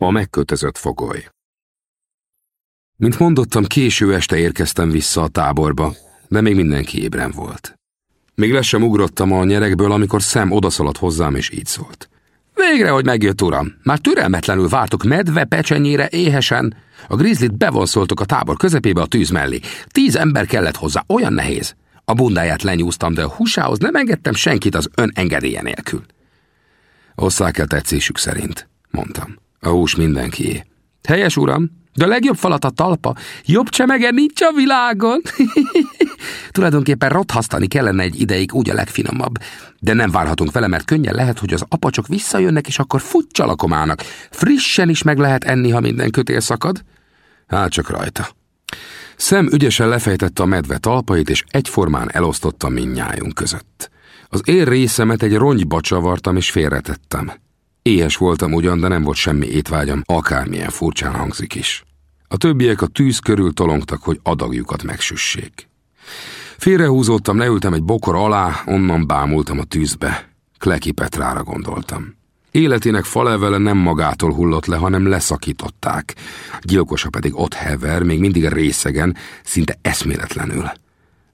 A megkötözött fogoly Mint mondottam, késő este érkeztem vissza a táborba, de még mindenki ébren volt. Még le sem ugrottam a nyerekből, amikor szem odaszaladt hozzám, és így szólt. Végre, hogy megjött, uram. Már türelmetlenül vártok medve pecsenyére éhesen. A grizzlit bevonszoltok a tábor közepébe a tűz mellé. Tíz ember kellett hozzá, olyan nehéz. A bundáját lenyúztam, de a húsához nem engedtem senkit az ön engedélye nélkül. Osszák el tetszésük szerint, mondtam. A hús mindenkié. Helyes, uram, de a legjobb falat a talpa. Jobb csemege nincs a világon. Tulajdonképpen rothasztani kellene egy ideig, úgy a legfinomabb. De nem várhatunk vele, mert könnyen lehet, hogy az apacsok visszajönnek, és akkor futcsalakomának. Frissen is meg lehet enni, ha minden kötél szakad. Hát csak rajta. Szem ügyesen lefejtette a medve talpait, és egyformán elosztotta minnyájunk között. Az én részemet egy rongyba csavartam, és félretettem. Éhes voltam ugyan, de nem volt semmi étvágyam, akármilyen furcsán hangzik is. A többiek a tűz körül tolongtak, hogy adagjukat megsüssék. Félrehúzódtam, leültem egy bokor alá, onnan bámultam a tűzbe. Kleki Petrára gondoltam. Életének falevele nem magától hullott le, hanem leszakították. Gyilkosa pedig ott hever, még mindig részegen, szinte eszméletlenül.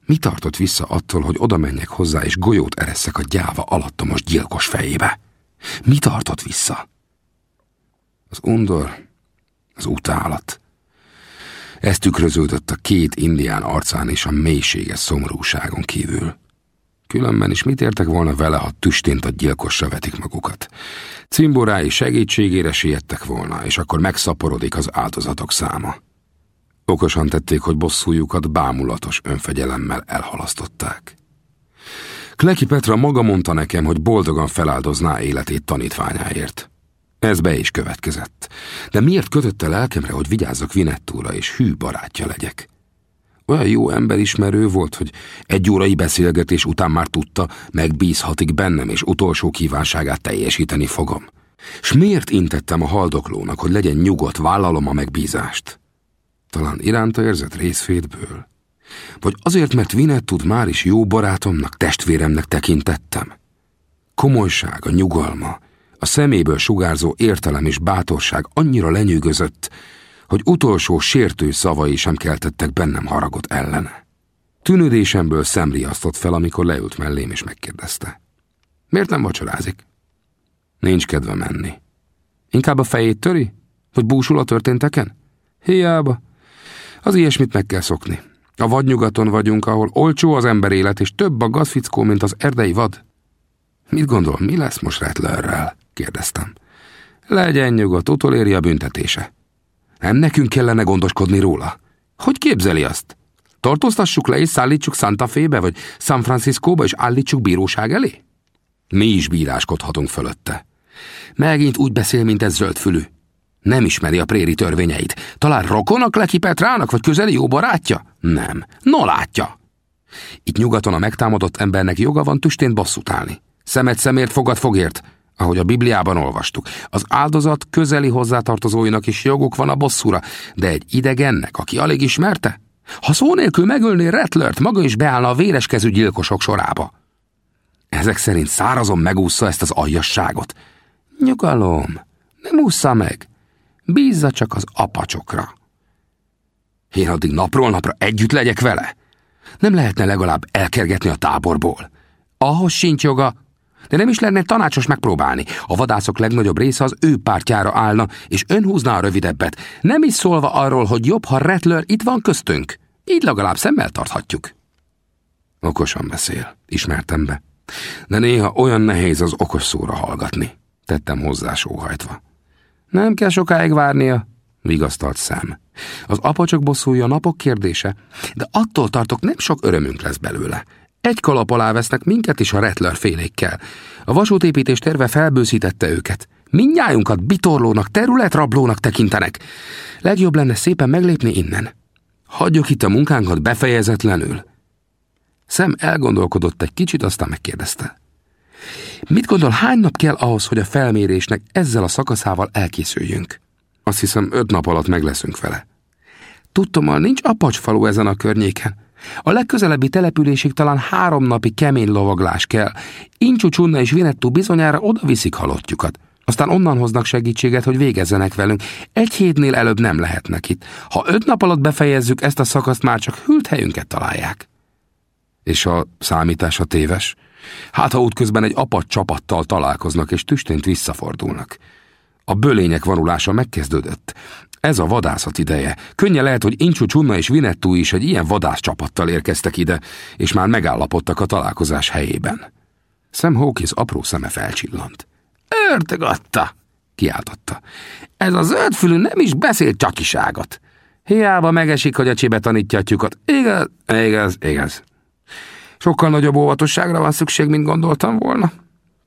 Mi tartott vissza attól, hogy oda menjek hozzá, és golyót ereszek a gyáva alattomos gyilkos fejébe? Mi tartott vissza? Az undor, az utálat. Ez tükröződött a két indián arcán és a mélységes szomorúságon kívül. Különben is mit értek volna vele, ha tüstént a gyilkosra vetik magukat? Cimborái segítségére siettek volna, és akkor megszaporodik az áldozatok száma. Okosan tették, hogy bosszújukat bámulatos önfegyelemmel elhalasztották. Kleki Petra maga mondta nekem, hogy boldogan feláldozná életét tanítványáért. Ez be is következett. De miért kötötte lelkemre, hogy vigyázzak Vinettúra és hű barátja legyek? Olyan jó emberismerő volt, hogy egy órai beszélgetés után már tudta, megbízhatik bennem, és utolsó kívánságát teljesíteni fogom. S miért intettem a haldoklónak, hogy legyen nyugodt, vállalom a megbízást? Talán iránta érzett részfétből. Vagy azért, mert Vinettud már is jó barátomnak, testvéremnek tekintettem? Komolyság, a nyugalma, a szeméből sugárzó értelem és bátorság annyira lenyűgözött, hogy utolsó sértő szavai sem keltettek bennem haragot ellene. Tűnődésemből szemriasztott fel, amikor leült mellém és megkérdezte. Miért nem vacsorázik? Nincs kedve menni. Inkább a fejét töri? Vagy búsul a történteken? Hiába. Az ilyesmit meg kell szokni. A vadnyugaton vagyunk, ahol olcsó az ember élet, és több a gazfickó, mint az erdei vad. Mit gondol, mi lesz most Rattlerrel? kérdeztem. Legyen nyugodt, utoléri a büntetése. Nem nekünk kellene gondoskodni róla? Hogy képzeli azt? Tartóztassuk le és szállítsuk Santa Fe-be, vagy San Franciscóba, és állítsuk bíróság elé? Mi is bíráskodhatunk fölötte. Megint úgy beszél, mint ez zöldfülű. Nem ismeri a préri törvényeit. Talán rokonak Leki Petrának, vagy közeli jó barátja? Nem. No látja. Itt nyugaton a megtámadott embernek joga van tüstén bosszút állni. Szemet szemért, fogad fogért, ahogy a Bibliában olvastuk. Az áldozat közeli hozzátartozóinak is joguk van a bosszúra, de egy idegennek, aki alig ismerte? Ha szó nélkül megölné Rettlert, maga is beállna a véreskezű gyilkosok sorába. Ezek szerint szárazon megúszza ezt az aljasságot. Nyugalom, nem ússza meg. Bízza csak az apacsokra. Én addig napról napra együtt legyek vele? Nem lehetne legalább elkergetni a táborból? Ahhoz sincs joga, de nem is lenne tanácsos megpróbálni. A vadászok legnagyobb része az ő pártjára állna, és ön húzná a rövidebbet. Nem is szólva arról, hogy jobb, ha Rattler itt van köztünk. Így legalább szemmel tarthatjuk. Okosan beszél, ismertem be. De néha olyan nehéz az okos szóra hallgatni. Tettem hozzá sóhajtva. Nem kell sokáig várnia, vigasztalt szem. Az apacsok bosszúja napok kérdése, de attól tartok nem sok örömünk lesz belőle. Egy kalap alá vesznek minket is a Rettler félékkel. A vasútépítés terve felbőszítette őket. Mindnyájunkat bitorlónak, területrablónak tekintenek. Legjobb lenne szépen meglépni innen. Hagyjuk itt a munkánkat befejezetlenül. Szem elgondolkodott egy kicsit, aztán megkérdezte. Mit gondol, hány nap kell ahhoz, hogy a felmérésnek ezzel a szakaszával elkészüljünk? Azt hiszem, öt nap alatt meg leszünk vele. Tudtommal nincs apacsfalú ezen a környéken. A legközelebbi településig talán három napi kemény lovaglás kell. Incsú Csunna és Vinettú bizonyára oda viszik halottjukat. Aztán onnan hoznak segítséget, hogy végezzenek velünk. Egy hétnél előbb nem lehetnek itt. Ha öt nap alatt befejezzük ezt a szakaszt, már csak hűlt helyünket találják. És a számítása téves? Hát, ha útközben egy apat csapattal találkoznak, és tüstént visszafordulnak. A bölények vonulása megkezdődött. Ez a vadászat ideje. Könnye lehet, hogy Incsú Csunna és Vinettú is egy ilyen vadászcsapattal érkeztek ide, és már megállapodtak a találkozás helyében. Sam Hawkins apró szeme felcsillant. Örtök adta, kiáltotta. Ez a zöldfülű nem is beszél csakiságot. Hiába megesik, hogy a csibe tanítja a tyukat. Igaz, igaz, igaz. Sokkal nagyobb óvatosságra van szükség, mint gondoltam volna.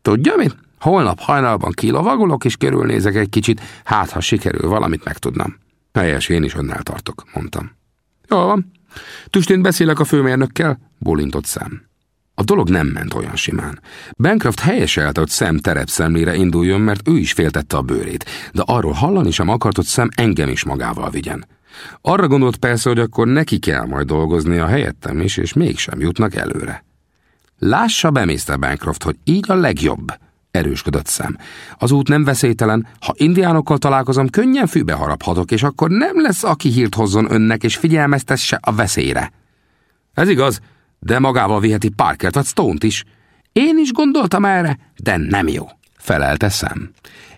Tudja mi? Holnap hajnalban kilovagolok, és körülnézek egy kicsit, hát ha sikerül, valamit megtudnam. Helyes, én is önnel tartok, mondtam. Jól van. Tüstént beszélek a főmérnökkel, bólintott szám. A dolog nem ment olyan simán. Bancroft helyeselte, hogy szem terepszemlére induljon, mert ő is féltette a bőrét, de arról hallani sem akart, hogy szem engem is magával vigyen. Arra gondolt persze, hogy akkor neki kell majd dolgozni a helyettem is, és mégsem jutnak előre. Lássa be, Mr. Bancroft, hogy így a legjobb, erősködött szem. Az út nem veszélytelen, ha indiánokkal találkozom, könnyen fűbe haraphatok, és akkor nem lesz, aki hírt hozzon önnek, és figyelmeztesse a veszélyre. Ez igaz, de magával viheti Parkert vagy Stone-t is. Én is gondoltam erre, de nem jó, felelte szem.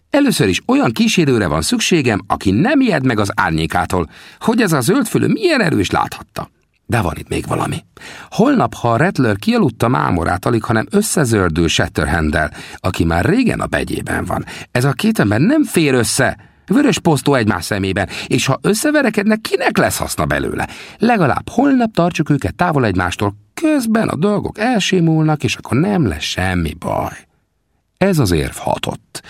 Először is olyan kísérőre van szükségem, aki nem ijed meg az árnyékától, hogy ez a zöldfülő milyen erős láthatta. De van itt még valami. Holnap, ha a Rattler kialudta mámorát, alig, hanem összezördül Shatterhandel, aki már régen a begyében van. Ez a két ember nem fér össze, vörös posztó egymás szemében, és ha összeverekednek, kinek lesz haszna belőle? Legalább holnap tartsuk őket távol egymástól, közben a dolgok elsémulnak, és akkor nem lesz semmi baj. Ez az érv hatott.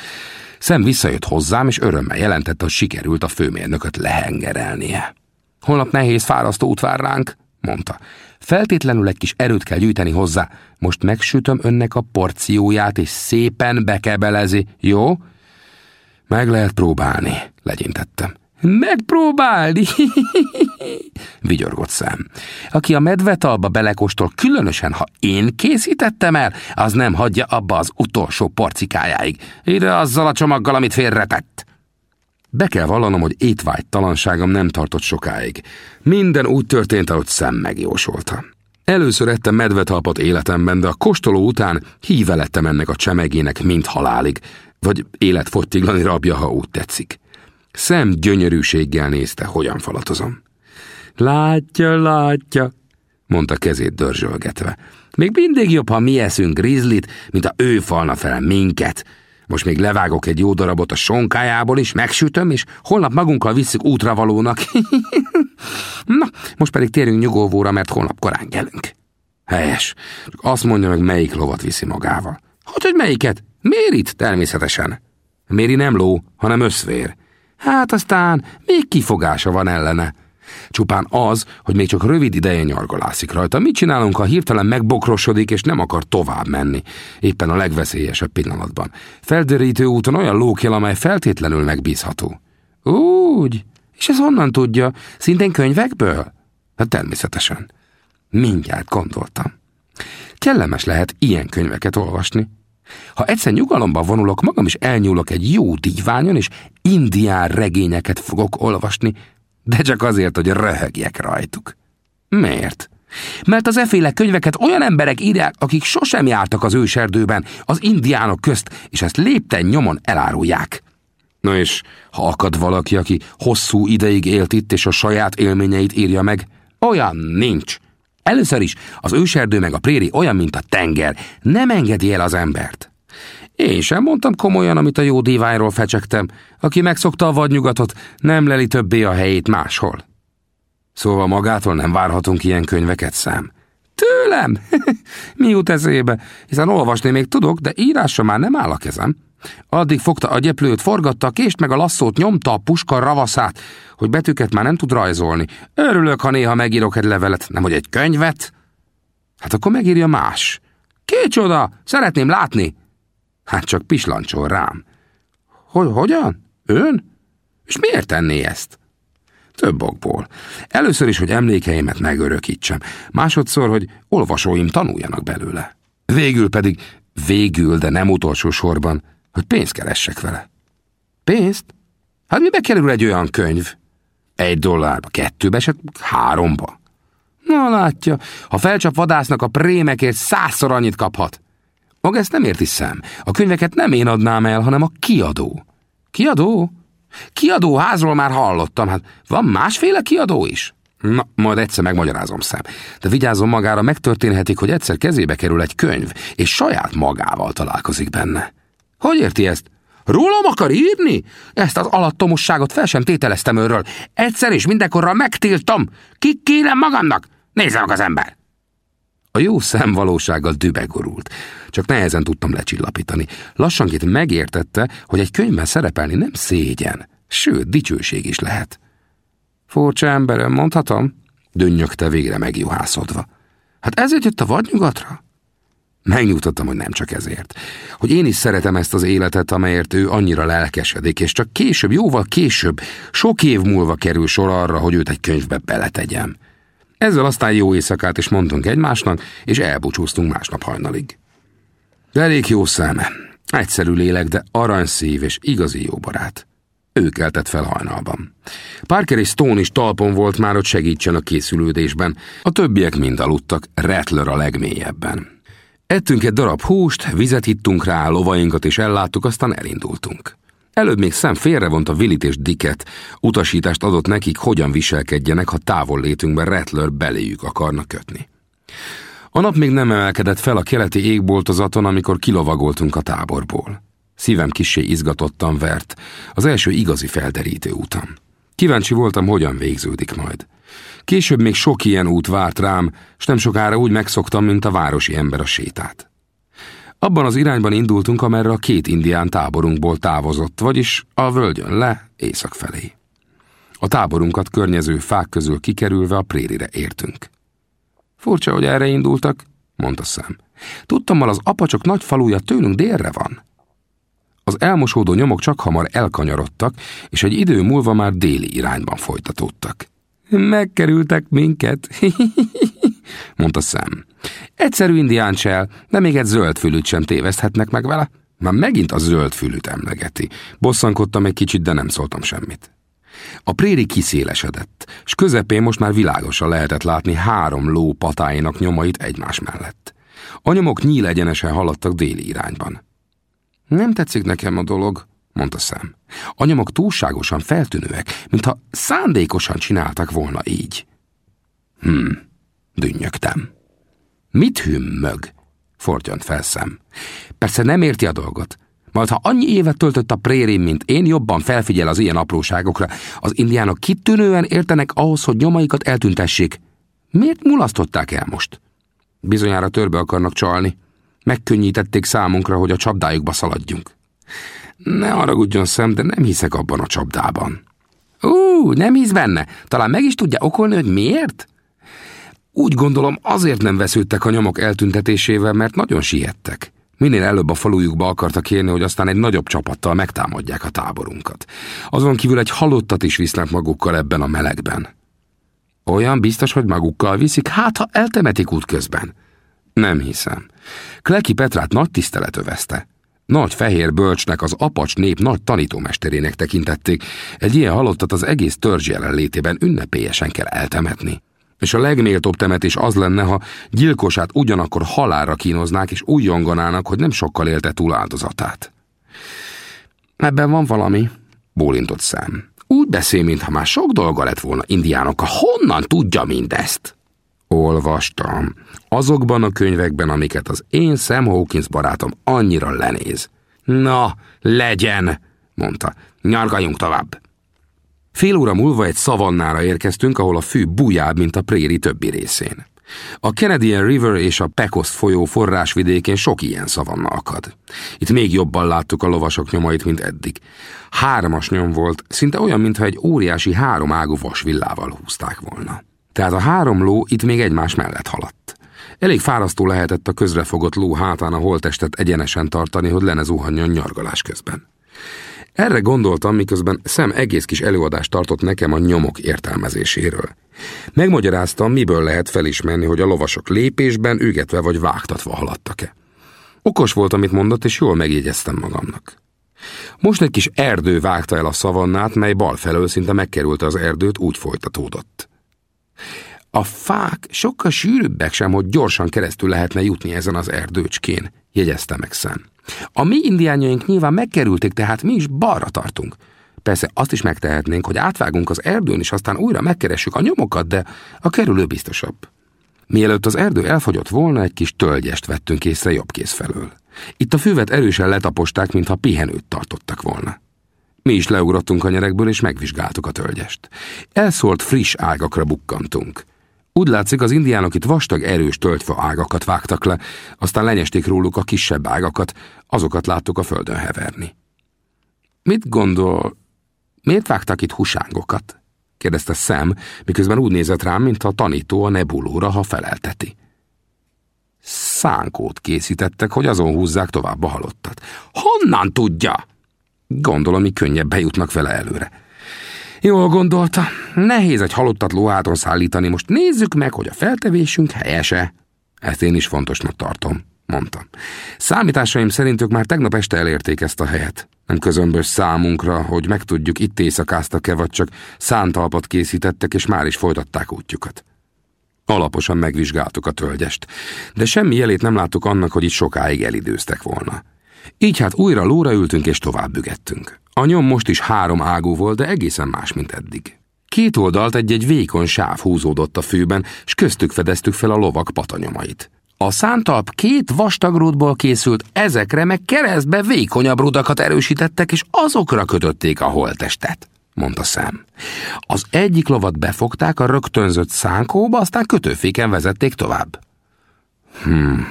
Szem visszajött hozzám, és örömmel jelentette, hogy sikerült a főmérnököt lehengerelnie. Holnap nehéz, fárasztó út vár ránk, mondta. Feltétlenül egy kis erőt kell gyűjteni hozzá. Most megsütöm önnek a porcióját, és szépen bekebelezi, jó? Meg lehet próbálni, legyintettem. Megpróbálni, vigyorgott szem. Aki a medvetalba belekóstol, különösen, ha én készítettem el, az nem hagyja abba az utolsó porcikájáig. Ide azzal a csomaggal, amit félretett. Be kell vallanom, hogy étvágytalanságom nem tartott sokáig. Minden úgy történt, ahogy szem megjósolta. Először ettem medvetalpat életemben, de a kóstoló után híve lettem ennek a csemegének mint halálig, vagy életfogytiglani rabja, ha úgy tetszik. Szem gyönyörűséggel nézte, hogyan falatozom. Látja, látja, mondta kezét dörzsölgetve. Még mindig jobb, ha mi eszünk grizzlit, mint a ő falna fel minket. Most még levágok egy jó darabot a sonkájából is, megsütöm, és holnap magunkkal visszük útravalónak. Na, most pedig térjünk nyugovóra, mert holnap korán gyerünk. Helyes. Csak azt mondja meg, melyik lovat viszi magával. Hát, hogy melyiket? Mérit természetesen. Méri nem ló, hanem összvér. Hát aztán még kifogása van ellene. Csupán az, hogy még csak rövid ideje nyargalászik rajta. Mit csinálunk, ha hirtelen megbokrosodik, és nem akar tovább menni? Éppen a legveszélyesebb pillanatban. Felderítő úton olyan lókél, amely feltétlenül megbízható. Úgy? És ez honnan tudja? Szintén könyvekből? Hát természetesen. Mindjárt gondoltam. Kellemes lehet ilyen könyveket olvasni. Ha egyszer nyugalomban vonulok, magam is elnyúlok egy jó díványon, és indián regényeket fogok olvasni, de csak azért, hogy röhögjek rajtuk. Miért? Mert az eféle könyveket olyan emberek írják, akik sosem jártak az őserdőben, az indiánok közt, és ezt lépten nyomon elárulják. Na és ha akad valaki, aki hosszú ideig élt itt, és a saját élményeit írja meg, olyan nincs. Először is, az őserdő meg a préri olyan, mint a tenger, nem engedi el az embert. Én sem mondtam komolyan, amit a jó diványról fecsegtem. Aki megszokta a vadnyugatot, nem leli többé a helyét máshol. Szóval magától nem várhatunk ilyen könyveket szám. Tőlem? Mi jut eszébe? Hiszen olvasni még tudok, de írásra már nem áll a kezem. Addig fogta a gyeplőt, forgatta a kést, meg a lasszót, nyomta a puska ravaszát, hogy betűket már nem tud rajzolni. Örülök, ha néha megírok egy levelet, nem hogy egy könyvet. Hát akkor megírja más. Kicsoda, szeretném látni. Hát csak pislancsol rám. Hogy, hogyan? Ön? És miért tenné ezt? Több okból. Először is, hogy emlékeimet megörökítsem. Másodszor, hogy olvasóim tanuljanak belőle. Végül pedig, végül, de nem utolsó sorban, hogy pénzt keressek vele. Pénzt? Hát mibe kerül egy olyan könyv? Egy dollárba, kettőbe, eset háromba. Na látja, ha felcsap vadásznak a prémekért százszor annyit kaphat. Maga ezt nem érti szem. A könyveket nem én adnám el, hanem a kiadó. Kiadó? Kiadó házról már hallottam, hát van másféle kiadó is? Na, majd egyszer megmagyarázom szem. De vigyázzon magára, megtörténhetik, hogy egyszer kezébe kerül egy könyv, és saját magával találkozik benne. Hogy érti ezt? Rólam akar írni? Ezt az alattomosságot fel sem tételeztem őről. Egyszer és mindenkorra megtiltom. Ki kérem magamnak? Nézze meg az ember! A jó szem valósággal dübegorult. Csak nehezen tudtam lecsillapítani. Lassanként megértette, hogy egy könyvben szerepelni nem szégyen, sőt, dicsőség is lehet. Furcsa emberem, mondhatom? Dönnyögte végre megjuhászodva. Hát ezért jött a vadnyugatra? Megnyugtattam, hogy nem csak ezért. Hogy én is szeretem ezt az életet, amelyért ő annyira lelkesedik, és csak később, jóval később, sok év múlva kerül sor arra, hogy őt egy könyvbe beletegyem. Ezzel aztán jó éjszakát is mondtunk egymásnak, és elbúcsúztunk másnap hajnalig. Elég jó szeme. Egyszerű lélek, de aranyszív és igazi jó barát. Ő keltett fel hajnalban. Parker és Stone is talpon volt már, hogy segítsen a készülődésben. A többiek mind aludtak, Rattler a legmélyebben. Ettünk egy darab húst, vizet hittunk rá, lovainkat is elláttuk, aztán elindultunk. Előbb még szem félrevont a Willit és Dicket, utasítást adott nekik, hogyan viselkedjenek, ha távol létünkben Rattler beléjük akarna kötni. A nap még nem emelkedett fel a keleti égboltozaton, amikor kilovagoltunk a táborból. Szívem kissé izgatottan vert, az első igazi felderítő utam. Kíváncsi voltam, hogyan végződik majd. Később még sok ilyen út várt rám, s nem sokára úgy megszoktam, mint a városi ember a sétát. Abban az irányban indultunk, amerre a két indián táborunkból távozott, vagyis a völgyön le, észak felé. A táborunkat környező fák közül kikerülve a prérire értünk. Furcsa, hogy erre indultak, mondta szem. Tudtam, az apacsok nagy faluja tőlünk délre van. Az elmosódó nyomok csak hamar elkanyarodtak, és egy idő múlva már déli irányban folytatódtak. Megkerültek minket, mondta szem. Egyszerű indián csel, de még egy zöld fülűt sem téveszthetnek meg vele. Már megint a zöld fülűt emlegeti. Bosszankodtam egy kicsit, de nem szóltam semmit. A préri kiszélesedett, és közepén most már világosan lehetett látni három ló patáinak nyomait egymás mellett. A nyomok nyíl egyenesen haladtak déli irányban. Nem tetszik nekem a dolog, mondta szem. A nyomok túlságosan feltűnőek, mintha szándékosan csináltak volna így. Hm, dünnyögtem. Mit hümmög? Fordjant fel szem. Persze nem érti a dolgot. Majd ha annyi évet töltött a prérén, mint én, jobban felfigyel az ilyen apróságokra. Az indiánok kitűnően értenek ahhoz, hogy nyomaikat eltüntessék. Miért mulasztották el most? Bizonyára törbe akarnak csalni. Megkönnyítették számunkra, hogy a csapdájukba szaladjunk. Ne haragudjon szem, de nem hiszek abban a csapdában. Ú, nem hisz benne. Talán meg is tudja okolni, hogy miért? Úgy gondolom, azért nem vesződtek a nyomok eltüntetésével, mert nagyon siettek. Minél előbb a falujukba akartak érni, hogy aztán egy nagyobb csapattal megtámadják a táborunkat. Azon kívül egy halottat is visznek magukkal ebben a melegben. Olyan biztos, hogy magukkal viszik, hát ha eltemetik útközben. Nem hiszem. Kleki Petrát nagy tisztelet övezte. Nagy fehér bölcsnek az apacs nép nagy tanítómesterének tekintették, egy ilyen halottat az egész törzs jelenlétében ünnepélyesen kell eltemetni. És a legméltóbb temetés az lenne, ha gyilkosát ugyanakkor halára kínoznák, és úgy jonganának, hogy nem sokkal élte túl áldozatát. Ebben van valami, bólintott szem. Úgy beszél, mintha már sok dolga lett volna indiánokkal. Honnan tudja mindezt? Olvastam. Azokban a könyvekben, amiket az én Sam Hawkins barátom annyira lenéz. Na, legyen, mondta. Nyargaljunk tovább. Fél óra múlva egy szavannára érkeztünk, ahol a fű bujább, mint a préri többi részén. A Canadian River és a Pecoszt folyó forrásvidékén sok ilyen szavanna akad. Itt még jobban láttuk a lovasok nyomait, mint eddig. Hármas nyom volt, szinte olyan, mintha egy óriási háromágú vasvillával húzták volna. Tehát a három ló itt még egymás mellett haladt. Elég fárasztó lehetett a közrefogott ló hátán a holtestet egyenesen tartani, hogy lene zuhanjon nyargalás közben. Erre gondoltam, miközben szem egész kis előadást tartott nekem a nyomok értelmezéséről. Megmagyaráztam, miből lehet felismerni, hogy a lovasok lépésben ügetve vagy vágtatva haladtak-e. Okos volt, amit mondott, és jól megjegyeztem magamnak. Most egy kis erdő vágta el a szavannát, mely bal felől szinte megkerülte az erdőt, úgy folytatódott. A fák sokkal sűrűbbek sem, hogy gyorsan keresztül lehetne jutni ezen az erdőcskén, jegyezte meg szem. A mi indiányaink nyilván megkerülték, tehát mi is balra tartunk. Persze azt is megtehetnénk, hogy átvágunk az erdőn, és aztán újra megkeressük a nyomokat, de a kerülő biztosabb. Mielőtt az erdő elfogyott volna, egy kis tölgyest vettünk észre jobb kéz felől. Itt a füvet erősen letaposták, mintha pihenőt tartottak volna. Mi is leugrottunk a nyerekből, és megvizsgáltuk a tölgyest. Elszólt friss ágakra bukkantunk. Úgy látszik, az indiánok itt vastag, erős töltfa ágakat vágtak le, aztán lenyesték róluk a kisebb ágakat, azokat láttuk a földön heverni. Mit gondol, miért vágtak itt husángokat? kérdezte Sam, miközben úgy nézett rám, mint a tanító a nebulóra, ha felelteti. Szánkót készítettek, hogy azon húzzák tovább a halottat. Honnan tudja? Gondolom, mi könnyebb bejutnak vele előre. Jól gondolta, nehéz egy halottat lóháton szállítani, most nézzük meg, hogy a feltevésünk helyese. Ezt én is fontosnak tartom, mondtam. Számításaim szerint ők már tegnap este elérték ezt a helyet. Nem közömbös számunkra, hogy megtudjuk, itt éjszakáztak-e, vagy csak szántalpat készítettek, és már is folytatták útjukat. Alaposan megvizsgáltuk a tölgyest, de semmi jelét nem láttuk annak, hogy itt sokáig elidőztek volna. Így hát újra lóra ültünk és tovább bügettünk. A nyom most is három ágú volt, de egészen más, mint eddig. Két oldalt egy-egy vékony sáv húzódott a főben, s köztük fedeztük fel a lovak patanyomait. A szántalp két vastag rúdból készült, ezekre meg keresztbe vékonyabb rudakat erősítettek, és azokra kötötték a holtestet, mondta szem. Az egyik lovat befogták a rögtönzött szánkóba, aztán kötőféken vezették tovább. Hmm,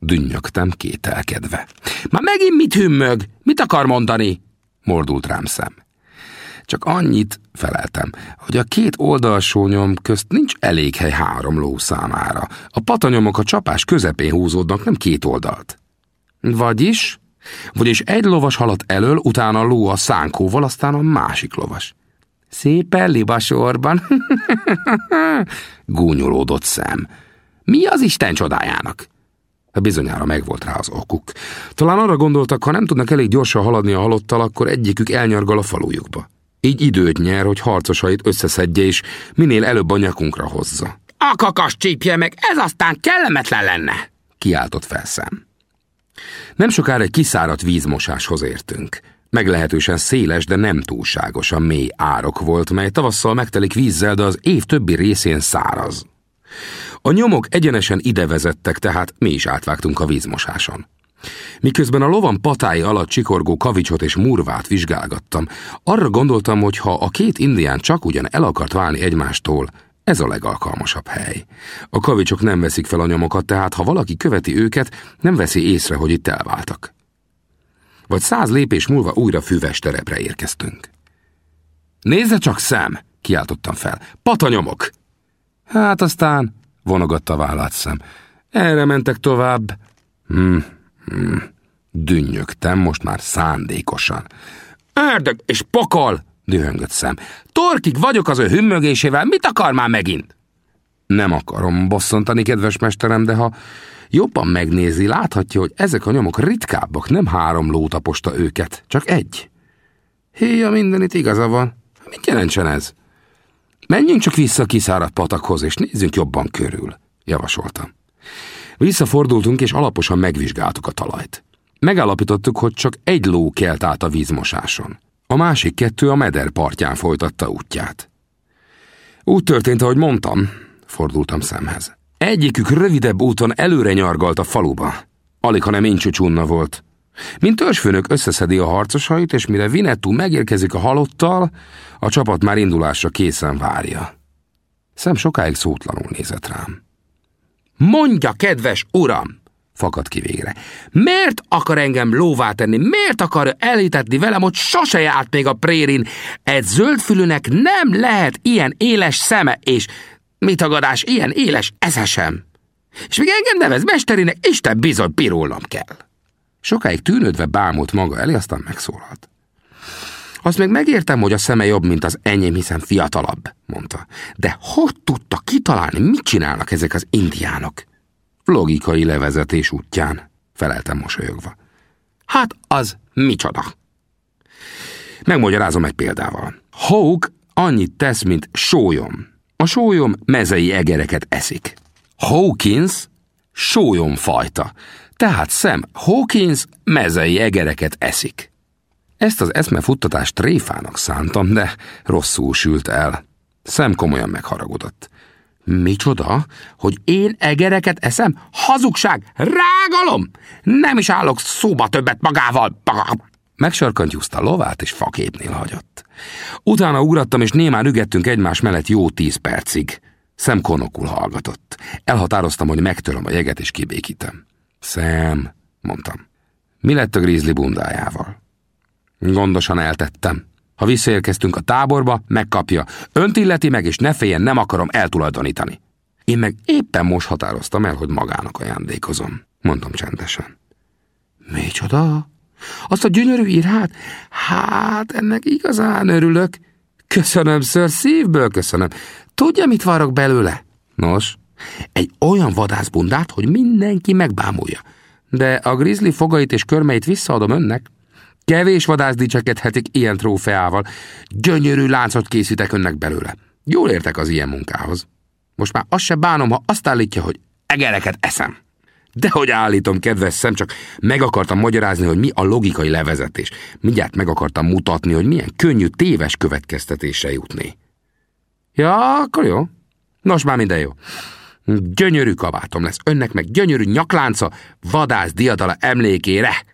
dünnyögtem kételkedve. Már megint mit hümmög? Mit akar mondani? Mordult rám szem. Csak annyit, feleltem, hogy a két oldalsó nyom közt nincs elég hely három ló számára. A patanyomok a csapás közepén húzódnak, nem két oldalt. Vagyis? Vagyis egy lovas halat elől, utána ló a szánkóval, aztán a másik lovas. Szépen libasorban, gúnyolódott szem. Mi az Isten csodájának? Bizonyára megvolt rá az okuk. Talán arra gondoltak, ha nem tudnak elég gyorsan haladni a halottal, akkor egyikük elnyargal a falujukba. Így időt nyer, hogy harcosait összeszedje és minél előbb a nyakunkra hozza. A kakas csípje meg, ez aztán kellemetlen lenne, kiáltott felszám. Nem sokára egy kiszáradt vízmosáshoz értünk. Meglehetősen széles, de nem túlságosan mély árok volt, mely tavasszal megtelik vízzel, de az év többi részén száraz. A nyomok egyenesen ide vezettek, tehát mi is átvágtunk a vízmosáson. Miközben a lovam patái alatt csikorgó kavicsot és murvát vizsgálgattam, arra gondoltam, hogy ha a két indián csak ugyan el akart válni egymástól, ez a legalkalmasabb hely. A kavicsok nem veszik fel a nyomokat, tehát ha valaki követi őket, nem veszi észre, hogy itt elváltak. Vagy száz lépés múlva újra füves terepre érkeztünk. Nézze csak szem! kiáltottam fel. Patanyomok! Hát aztán, vonogatta vállát szem. Erre mentek tovább. Hm, Hmm, dünnyögtem most már szándékosan. Ördög és pokol! dühöngött szem. Torkig vagyok az ő hümmögésével, mit akar már megint? Nem akarom bosszantani, kedves mesterem, de ha jobban megnézi, láthatja, hogy ezek a nyomok ritkábbak, nem három ló taposta őket, csak egy. Héja, mindenit igaza van. Mit jelentsen ez? Menjünk csak vissza a kiszáradt patakhoz, és nézzünk jobban körül, javasoltam. Visszafordultunk, és alaposan megvizsgáltuk a talajt. Megállapítottuk, hogy csak egy ló kelt át a vízmosáson. A másik kettő a meder partján folytatta útját. Úgy történt, ahogy mondtam, fordultam szemhez. Egyikük rövidebb úton előre nyargalt a faluba. Alig, hanem incsúcsunna volt. Mint törzsfőnök összeszedi a harcosait, és mire Vinettú megérkezik a halottal, a csapat már indulásra készen várja. Szem sokáig szótlanul nézett rám. Mondja, kedves uram! fakad ki végre. Miért akar engem lóvá tenni? Miért akar elhitetni velem, hogy sose járt még a prérin? Egy zöldfülűnek nem lehet ilyen éles szeme, és mit tagadás, ilyen éles esze sem. És még engem nevez mesterinek, Isten bizony pirulnom kell. Sokáig tűnődve bámult maga elé, aztán megszólalt. Azt meg megértem, hogy a szeme jobb, mint az enyém, hiszen fiatalabb, mondta. De hogy tudta kitalálni, mit csinálnak ezek az indiánok? Logikai levezetés útján, feleltem mosolyogva. Hát az micsoda? Megmagyarázom egy példával. Hawk annyit tesz, mint sólyom. A sólyom mezei egereket eszik. Hawkins fajta. Tehát Sam Hawkins mezei egereket eszik. Ezt az eszmefuttatást tréfának szántam, de rosszul sült el. Sam komolyan megharagudott. Micsoda? Hogy én egereket eszem? Hazugság! Rágalom! Nem is állok szóba többet magával! Megsarkantyúzta lovát, és faképnél hagyott. Utána ugrattam, és némán ügettünk egymás mellett jó tíz percig. Szem konokul hallgatott. Elhatároztam, hogy megtöröm a jeget, és kibékítem. Szem, mondtam. Mi lett a grízli bundájával? Gondosan eltettem. Ha visszaérkeztünk a táborba, megkapja. Önt illeti meg, és ne féljen, nem akarom eltulajdonítani. Én meg éppen most határoztam el, hogy magának ajándékozom, mondtam csendesen. Micsoda? Azt a gyönyörű írhát? Hát, ennek igazán örülök. Köszönöm, ször, szívből köszönöm. Tudja, mit varok belőle? Nos, egy olyan vadászbundát, hogy mindenki megbámulja. De a grizzly fogait és körmeit visszaadom önnek. Kevés vadász dicsekedhetik ilyen trófeával. Gyönyörű láncot készítek önnek belőle. Jól értek az ilyen munkához. Most már azt se bánom, ha azt állítja, hogy egereket eszem. Dehogy állítom, kedves szem, csak meg akartam magyarázni, hogy mi a logikai levezetés. Mindjárt meg akartam mutatni, hogy milyen könnyű téves következtetésre jutni. Ja, akkor jó. Nos, már minden jó. Gyönyörű kabátom lesz, önnek meg gyönyörű nyaklánca, vadász diadala emlékére.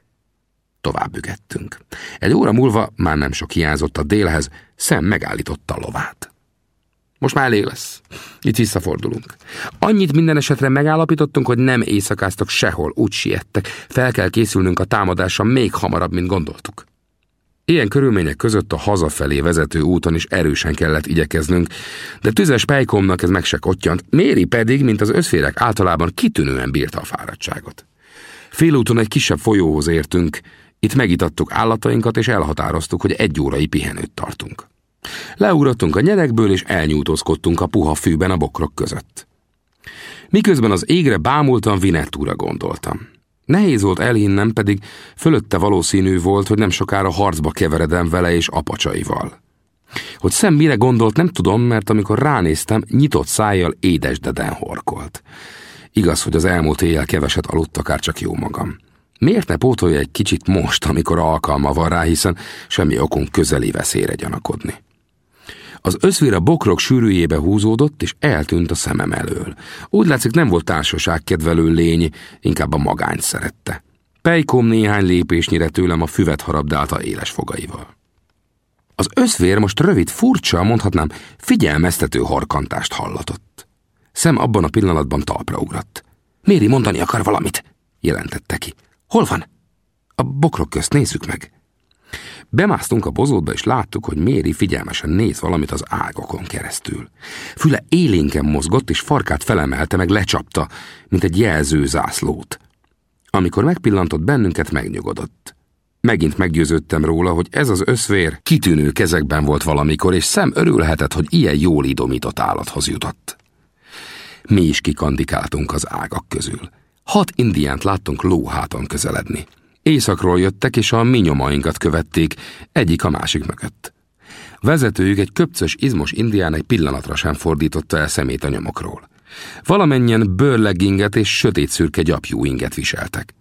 Tovább bügettünk. Egy óra múlva már nem sok hiányzott a délhez, szem megállította a lovát. Most már elég lesz. Itt visszafordulunk. Annyit minden esetre megállapítottunk, hogy nem éjszakáztak sehol, úgy siettek. Fel kell készülnünk a támadásra még hamarabb, mint gondoltuk. Ilyen körülmények között a hazafelé vezető úton is erősen kellett igyekeznünk, de tüzes pejkomnak ez meg se kottyant, Méri pedig, mint az összférek általában kitűnően bírta a fáradtságot. Félúton egy kisebb folyóhoz értünk, itt megitattuk állatainkat, és elhatároztuk, hogy egy órai pihenőt tartunk. Leugrottunk a nyerekből, és elnyújtózkodtunk a puha fűben a bokrok között. Miközben az égre bámultam, Vinettúra gondoltam. Nehéz volt elhinnem, pedig fölötte valószínű volt, hogy nem sokára harcba keveredem vele és apacsaival. Hogy szem mire gondolt, nem tudom, mert amikor ránéztem, nyitott szájjal édesdeden horkolt. Igaz, hogy az elmúlt éjjel keveset aludt, akár csak jó magam. Miért ne pótolja egy kicsit most, amikor alkalma van rá, hiszen semmi okunk közeli veszélyre gyanakodni. Az összvér a bokrok sűrűjébe húzódott, és eltűnt a szemem elől. Úgy látszik nem volt társaság kedvelő lény, inkább a magányt szerette. Pejkom néhány lépésnyire tőlem a füvet harabdálta éles fogaival. Az összvér most rövid, furcsa, mondhatnám, figyelmeztető harkantást hallatott. Szem abban a pillanatban talpra ugrott. Méri mondani akar valamit, jelentette ki. Hol van? A bokrok közt nézzük meg. Bemásztunk a bozótba, és láttuk, hogy Méri figyelmesen néz valamit az ágokon keresztül. Füle élénken mozgott, és farkát felemelte, meg lecsapta, mint egy jelző zászlót. Amikor megpillantott bennünket, megnyugodott. Megint meggyőződtem róla, hogy ez az összvér kitűnő kezekben volt valamikor, és szem örülhetett, hogy ilyen jól idomított állathoz jutott. Mi is kikandikáltunk az ágak közül. Hat indiánt láttunk lóháton közeledni. Északról jöttek, és a mi nyomainkat követték, egyik a másik mögött. Vezetőjük egy köpcös, izmos indián egy pillanatra sem fordította el szemét a nyomokról. Valamennyien bőrlegginget és sötét szürke gyapjú inget viseltek.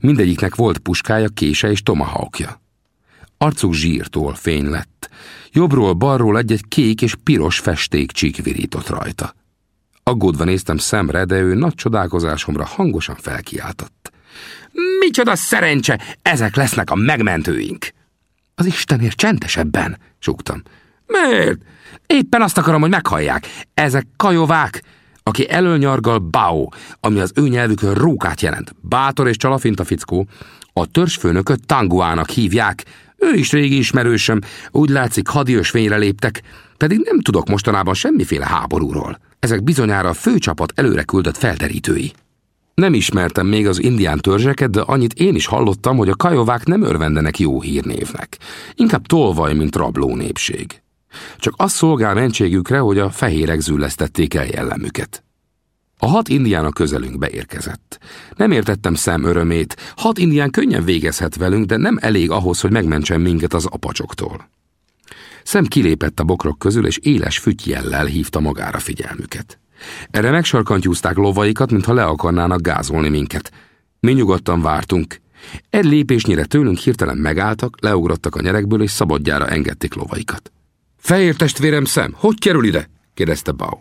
Mindegyiknek volt puskája, kése és tomahawkja. Arcuk zsírtól fény lett. Jobbról-balról egy-egy kék és piros festék csík virított rajta. Aggódva néztem szemre, de ő nagy csodálkozásomra hangosan felkiáltott. Micsoda szerencse, ezek lesznek a megmentőink. Az Istenért csendesebben, súgtam. Miért? Éppen azt akarom, hogy meghallják. Ezek kajovák, aki elölnyargal Bao, ami az ő nyelvükön rókát jelent. Bátor és csalafinta fickó. A törzsfőnököt Tanguának hívják. Ő is régi ismerősöm, úgy látszik hadiösvényre léptek, pedig nem tudok mostanában semmiféle háborúról. Ezek bizonyára a főcsapat előre küldött felderítői. Nem ismertem még az indián törzseket, de annyit én is hallottam, hogy a kajovák nem örvendenek jó hírnévnek. Inkább tolvaj, mint rabló népség. Csak az szolgál mentségükre, hogy a fehérek züllesztették el jellemüket. A hat indián a közelünkbe érkezett. Nem értettem szem örömét. Hat indián könnyen végezhet velünk, de nem elég ahhoz, hogy megmentsen minket az apacsoktól. Szem kilépett a bokrok közül, és éles fütyjellel hívta magára figyelmüket. Erre megsarkantyúzták lovaikat, mintha le akarnának gázolni minket. Mi nyugodtan vártunk. Egy lépésnyire tőlünk hirtelen megálltak, leugrottak a nyerekből, és szabadjára engedték lovaikat. Fehér testvérem szem, hogy kerül ide? kérdezte Bau.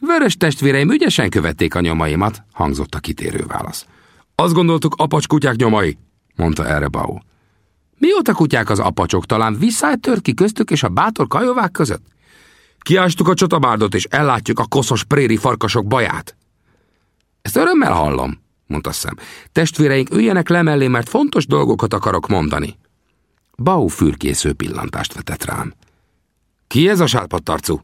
Vörös testvéreim ügyesen követték a nyomaimat, hangzott a kitérő válasz. Azt gondoltuk, apacs kutyák nyomai, mondta erre Bau. Mióta kutyák az apacsok, talán visszáj ki köztük és a bátor kajovák között? Kiástuk a csatabárdot, és ellátjuk a koszos préri farkasok baját. Ezt örömmel hallom, mondta szem. Testvéreink üljenek le mellé, mert fontos dolgokat akarok mondani. Bau fürkésző pillantást vetett rám. Ki ez a sálpattarcú?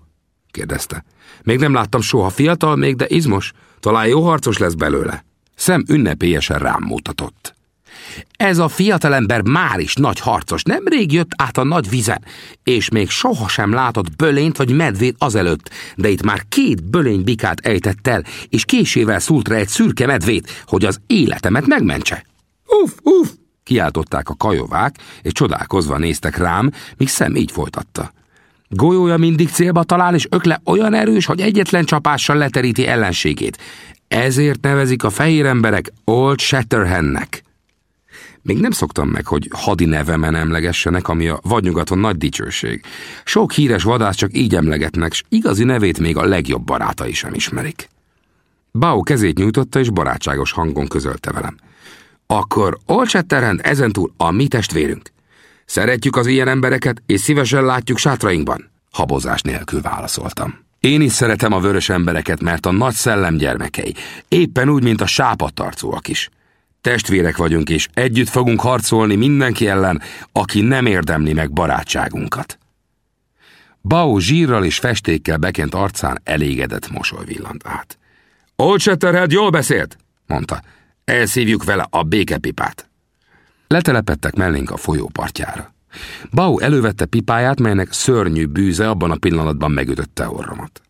kérdezte. Még nem láttam soha fiatal még, de izmos. Talán jó harcos lesz belőle. Szem ünnepélyesen rám mutatott. Ez a fiatalember már is nagy harcos, nemrég jött át a nagy vizen, és még sohasem látott bölényt vagy medvét azelőtt, de itt már két bikát ejtett el, és késével szúlt rá egy szürke medvét, hogy az életemet megmentse. Uff, uff! Kiáltották a kajovák, és csodálkozva néztek rám, míg szem így folytatta. Golyója mindig célba talál, és ökle olyan erős, hogy egyetlen csapással leteríti ellenségét. Ezért nevezik a fehér emberek Old Shatterhandnek. Még nem szoktam meg, hogy hadi nevemen emlegessenek, ami a vadnyugaton nagy dicsőség. Sok híres vadász csak így emlegetnek, s igazi nevét még a legjobb barátai sem ismerik. Bau kezét nyújtotta, és barátságos hangon közölte velem. Akkor Old Shatterhand ezentúl a mi testvérünk. Szeretjük az ilyen embereket, és szívesen látjuk sátrainkban. Habozás nélkül válaszoltam. Én is szeretem a vörös embereket, mert a nagy szellem gyermekei. Éppen úgy, mint a sápadtarcúak is. Testvérek vagyunk, és együtt fogunk harcolni mindenki ellen, aki nem érdemli meg barátságunkat. Bao zsírral és festékkel bekent arcán elégedett mosoly villant át. Old Shatterhead jól beszélt, mondta. Elszívjuk vele a békepipát. Letelepettek mellénk a folyó partjára. Bau elővette pipáját, melynek szörnyű bűze abban a pillanatban megütötte orromat.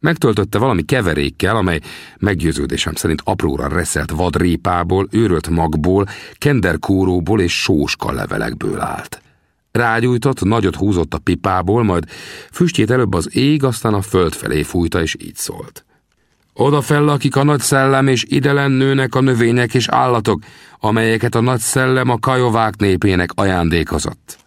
Megtöltötte valami keverékkel, amely meggyőződésem szerint apróra reszelt vadrépából, őrölt magból, kenderkóróból és sóska levelekből állt. Rágyújtott, nagyot húzott a pipából, majd füstjét előbb az ég, aztán a föld felé fújta, és így szólt. Odafell, akik a nagy szellem, és idelen nőnek a növények és állatok, amelyeket a nagy szellem a kajovák népének ajándékozott.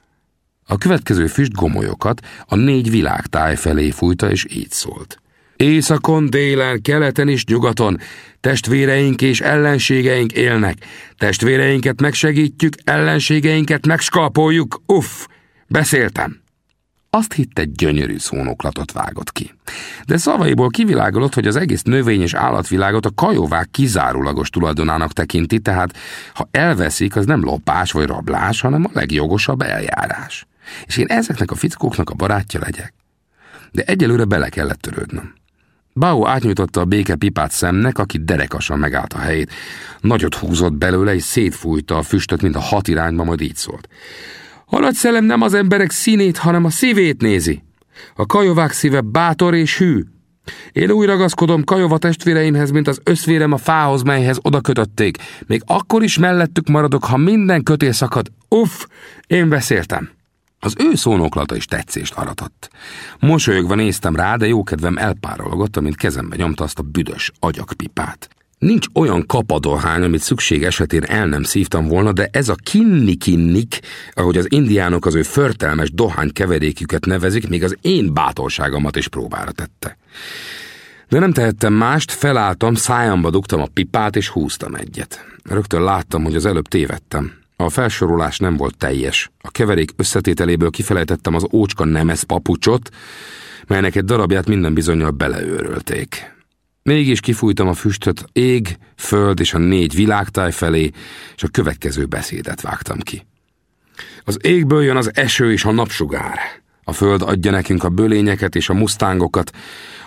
A következő füst gomolyokat a négy világtáj felé fújta, és így szólt. Északon, délen, keleten és nyugaton testvéreink és ellenségeink élnek. Testvéreinket megsegítjük, ellenségeinket megskalpoljuk. Uff, beszéltem. Azt hitte, gyönyörű szónoklatot vágott ki. De szavaiból kivilágolott, hogy az egész növény és állatvilágot a kajovák kizárólagos tulajdonának tekinti, tehát ha elveszik, az nem lopás vagy rablás, hanem a legjogosabb eljárás. És én ezeknek a fickóknak a barátja legyek. De egyelőre bele kellett törődnöm. Bau átnyújtotta a béke pipát szemnek, aki derekasan megállt a helyét. Nagyot húzott belőle, és szétfújta a füstöt, mint a hat irányba, majd így szólt. A nagy szellem nem az emberek színét, hanem a szívét nézi. A kajovák szíve bátor és hű. Én úgy ragaszkodom kajova testvéreimhez, mint az összvérem a fához, melyhez oda kötötték. Még akkor is mellettük maradok, ha minden kötél szakad. Uff, én beszéltem. Az ő szónoklata is tetszést aratott. Mosolyogva néztem rá, de jókedvem elpárologott, amint kezembe nyomta azt a büdös agyakpipát. Nincs olyan kapadohány, amit szükség esetén el nem szívtam volna, de ez a kinni-kinnik, ahogy az indiánok az ő förtelmes dohány keveréküket nevezik, még az én bátorságomat is próbára tette. De nem tehettem mást, felálltam, szájamba dugtam a pipát és húztam egyet. Rögtön láttam, hogy az előbb tévedtem. A felsorolás nem volt teljes. A keverék összetételéből kifelejtettem az ócska nemes papucsot, melynek egy darabját minden bizonyal beleőrölték. Mégis kifújtam a füstöt ég, föld és a négy világtáj felé, és a következő beszédet vágtam ki. Az égből jön az eső és a napsugár. A föld adja nekünk a bölényeket és a musztángokat,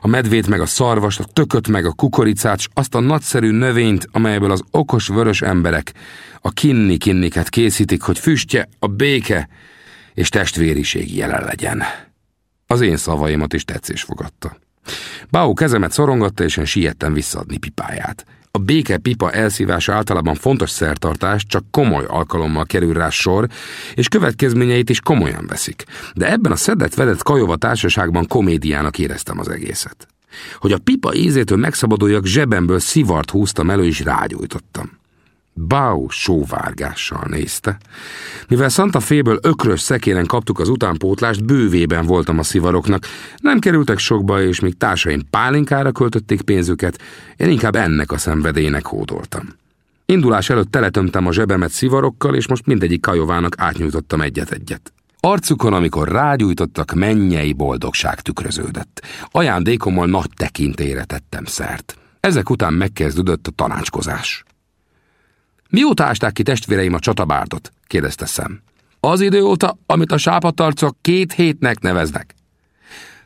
a medvét meg a szarvast, a tököt meg a kukoricát, s azt a nagyszerű növényt, amelyből az okos vörös emberek a kinni-kinniket készítik, hogy füstje, a béke és testvériség jelen legyen. Az én szavaimat is tetszés fogadta. Báó kezemet szorongatta, és én siettem visszaadni pipáját. A béke pipa elszívása általában fontos szertartás, csak komoly alkalommal kerül rá sor, és következményeit is komolyan veszik. De ebben a szedett-vedett kajova társaságban komédiának éreztem az egészet. Hogy a pipa ízétől megszabaduljak, zsebemből szivart húztam elő, és rágyújtottam. Bau sóvárgással nézte. Mivel Santa Féből ökrös szekéren kaptuk az utánpótlást, bővében voltam a szivaroknak. Nem kerültek sokba, és míg társaim pálinkára költötték pénzüket, én inkább ennek a szenvedélynek hódoltam. Indulás előtt teletömtem a zsebemet szivarokkal, és most mindegyik kajovának átnyújtottam egyet-egyet. Arcukon, amikor rágyújtottak, mennyei boldogság tükröződött. Ajándékommal nagy tekintére tettem szert. Ezek után megkezdődött a tanácskozás. Mióta ásták ki testvéreim a csatabárdot? kérdezte szem. Az idő óta, amit a sápatarcok két hétnek neveznek.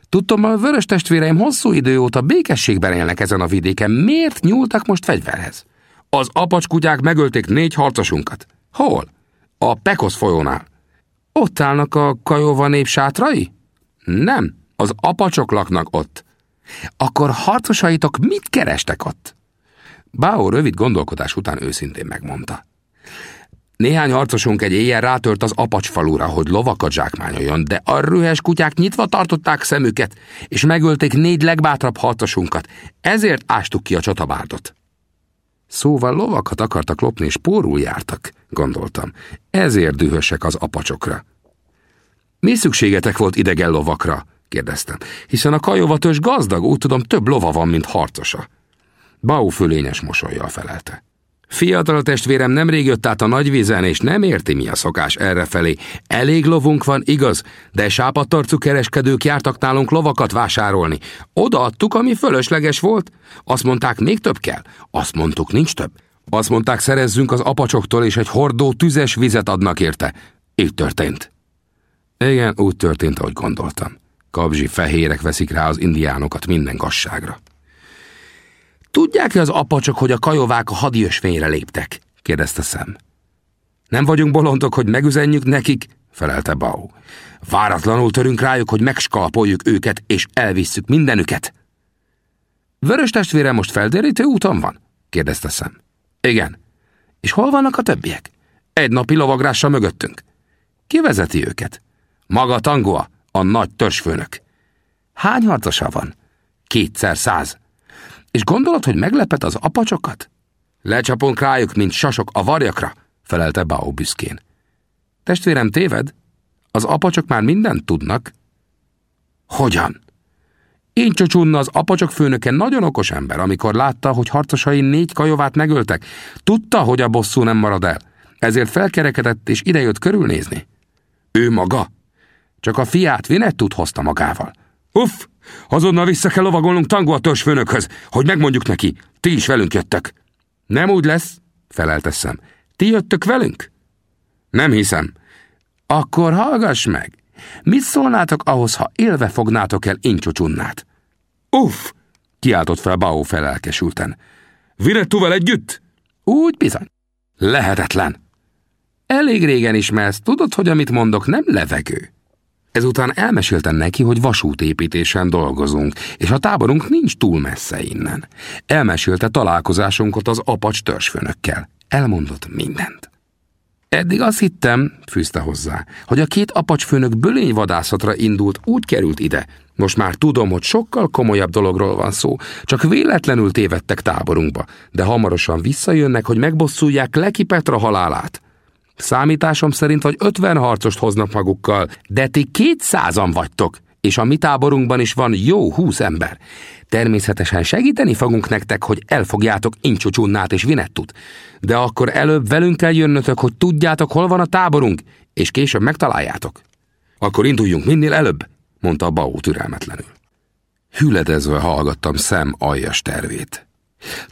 Tudtom, a vörös testvéreim hosszú idő óta békességben élnek ezen a vidéken. Miért nyúltak most fegyverhez? Az apacskutyák megölték négy harcosunkat. Hol? A Pekosz folyónál. Ott állnak a Kajova nép sátrai? Nem, az apacsok laknak ott. Akkor harcosaitok mit kerestek ott? Báó rövid gondolkodás után őszintén megmondta. Néhány harcosunk egy éjjel rátört az apacsfalura, hogy lovakat zsákmányoljon, de a rühes kutyák nyitva tartották szemüket, és megölték négy legbátrabb harcosunkat. Ezért ástuk ki a csatabárdot. Szóval lovakat akartak lopni, és pórul jártak, gondoltam. Ezért dühösek az apacsokra. Mi szükségetek volt idegen lovakra? kérdeztem, hiszen a kajovatös gazdag, úgy tudom, több lova van, mint harcosa. Bau fölényes mosolyjal felelte. Fiatal testvérem nemrég jött át a nagyvízen, és nem érti, mi a szokás errefelé. Elég lovunk van, igaz, de sápadtarcú kereskedők jártak nálunk lovakat vásárolni. Odaadtuk, ami fölösleges volt. Azt mondták, még több kell. Azt mondtuk, nincs több. Azt mondták, szerezzünk az apacsoktól, és egy hordó tüzes vizet adnak érte. Így történt. Igen, úgy történt, ahogy gondoltam. Kabzsi fehérek veszik rá az indiánokat minden gasságra. Tudják-e az apacsok, hogy a kajovák a hadiösvényre léptek? kérdezte szem. Nem vagyunk bolondok, hogy megüzenjük nekik, felelte Bau. Váratlanul törünk rájuk, hogy megskalpoljuk őket, és elvisszük mindenüket. Vörös testvére most feldérítő úton van? kérdezte szem. Igen. És hol vannak a többiek? Egy napi lovagrással mögöttünk. Ki vezeti őket? Maga Tangoa, a nagy törzsfőnök. Hány harcosa van? Kétszer száz. És gondolod, hogy meglepet az apacsokat? Lecsapunk rájuk, mint sasok a varjakra, felelte Bao büszkén. Testvérem téved? Az apacsok már mindent tudnak? Hogyan? Én csocsunna az apacsok főnöke nagyon okos ember, amikor látta, hogy harcosai négy kajovát megöltek. Tudta, hogy a bosszú nem marad el. Ezért felkerekedett és idejött körülnézni. Ő maga? Csak a fiát Vinettut hozta magával. Uff, azonnal vissza kell lovagolnunk Tango a törzsfőnökhöz, hogy megmondjuk neki, ti is velünk jöttek. Nem úgy lesz, felelteszem. Ti jöttök velünk? Nem hiszem. Akkor hallgass meg. Mit szólnátok ahhoz, ha élve fognátok el Incsucsunnát? Uff! kiáltott fel Bao felelkesülten. Virettuval együtt? Úgy bizony. Lehetetlen. Elég régen ismersz, tudod, hogy amit mondok nem levegő. Ezután elmeséltem neki, hogy vasútépítésen dolgozunk, és a táborunk nincs túl messze innen. Elmesélte találkozásunkat az apacs törzsfőnökkel. Elmondott mindent. Eddig azt hittem, fűzte hozzá, hogy a két apacsfőnök bölényvadászatra indult, úgy került ide. Most már tudom, hogy sokkal komolyabb dologról van szó, csak véletlenül tévedtek táborunkba, de hamarosan visszajönnek, hogy megbosszulják Leki Petra halálát. Számításom szerint vagy ötven harcost hoznak magukkal, de ti kétszázan vagytok, és a mi táborunkban is van jó húsz ember. Természetesen segíteni fogunk nektek, hogy elfogjátok Incsucsunnát és Vinettut, de akkor előbb velünk kell jönnötök, hogy tudjátok, hol van a táborunk, és később megtaláljátok. Akkor induljunk minél előbb, mondta Bau türelmetlenül. Hüledezve hallgattam szem aljas tervét.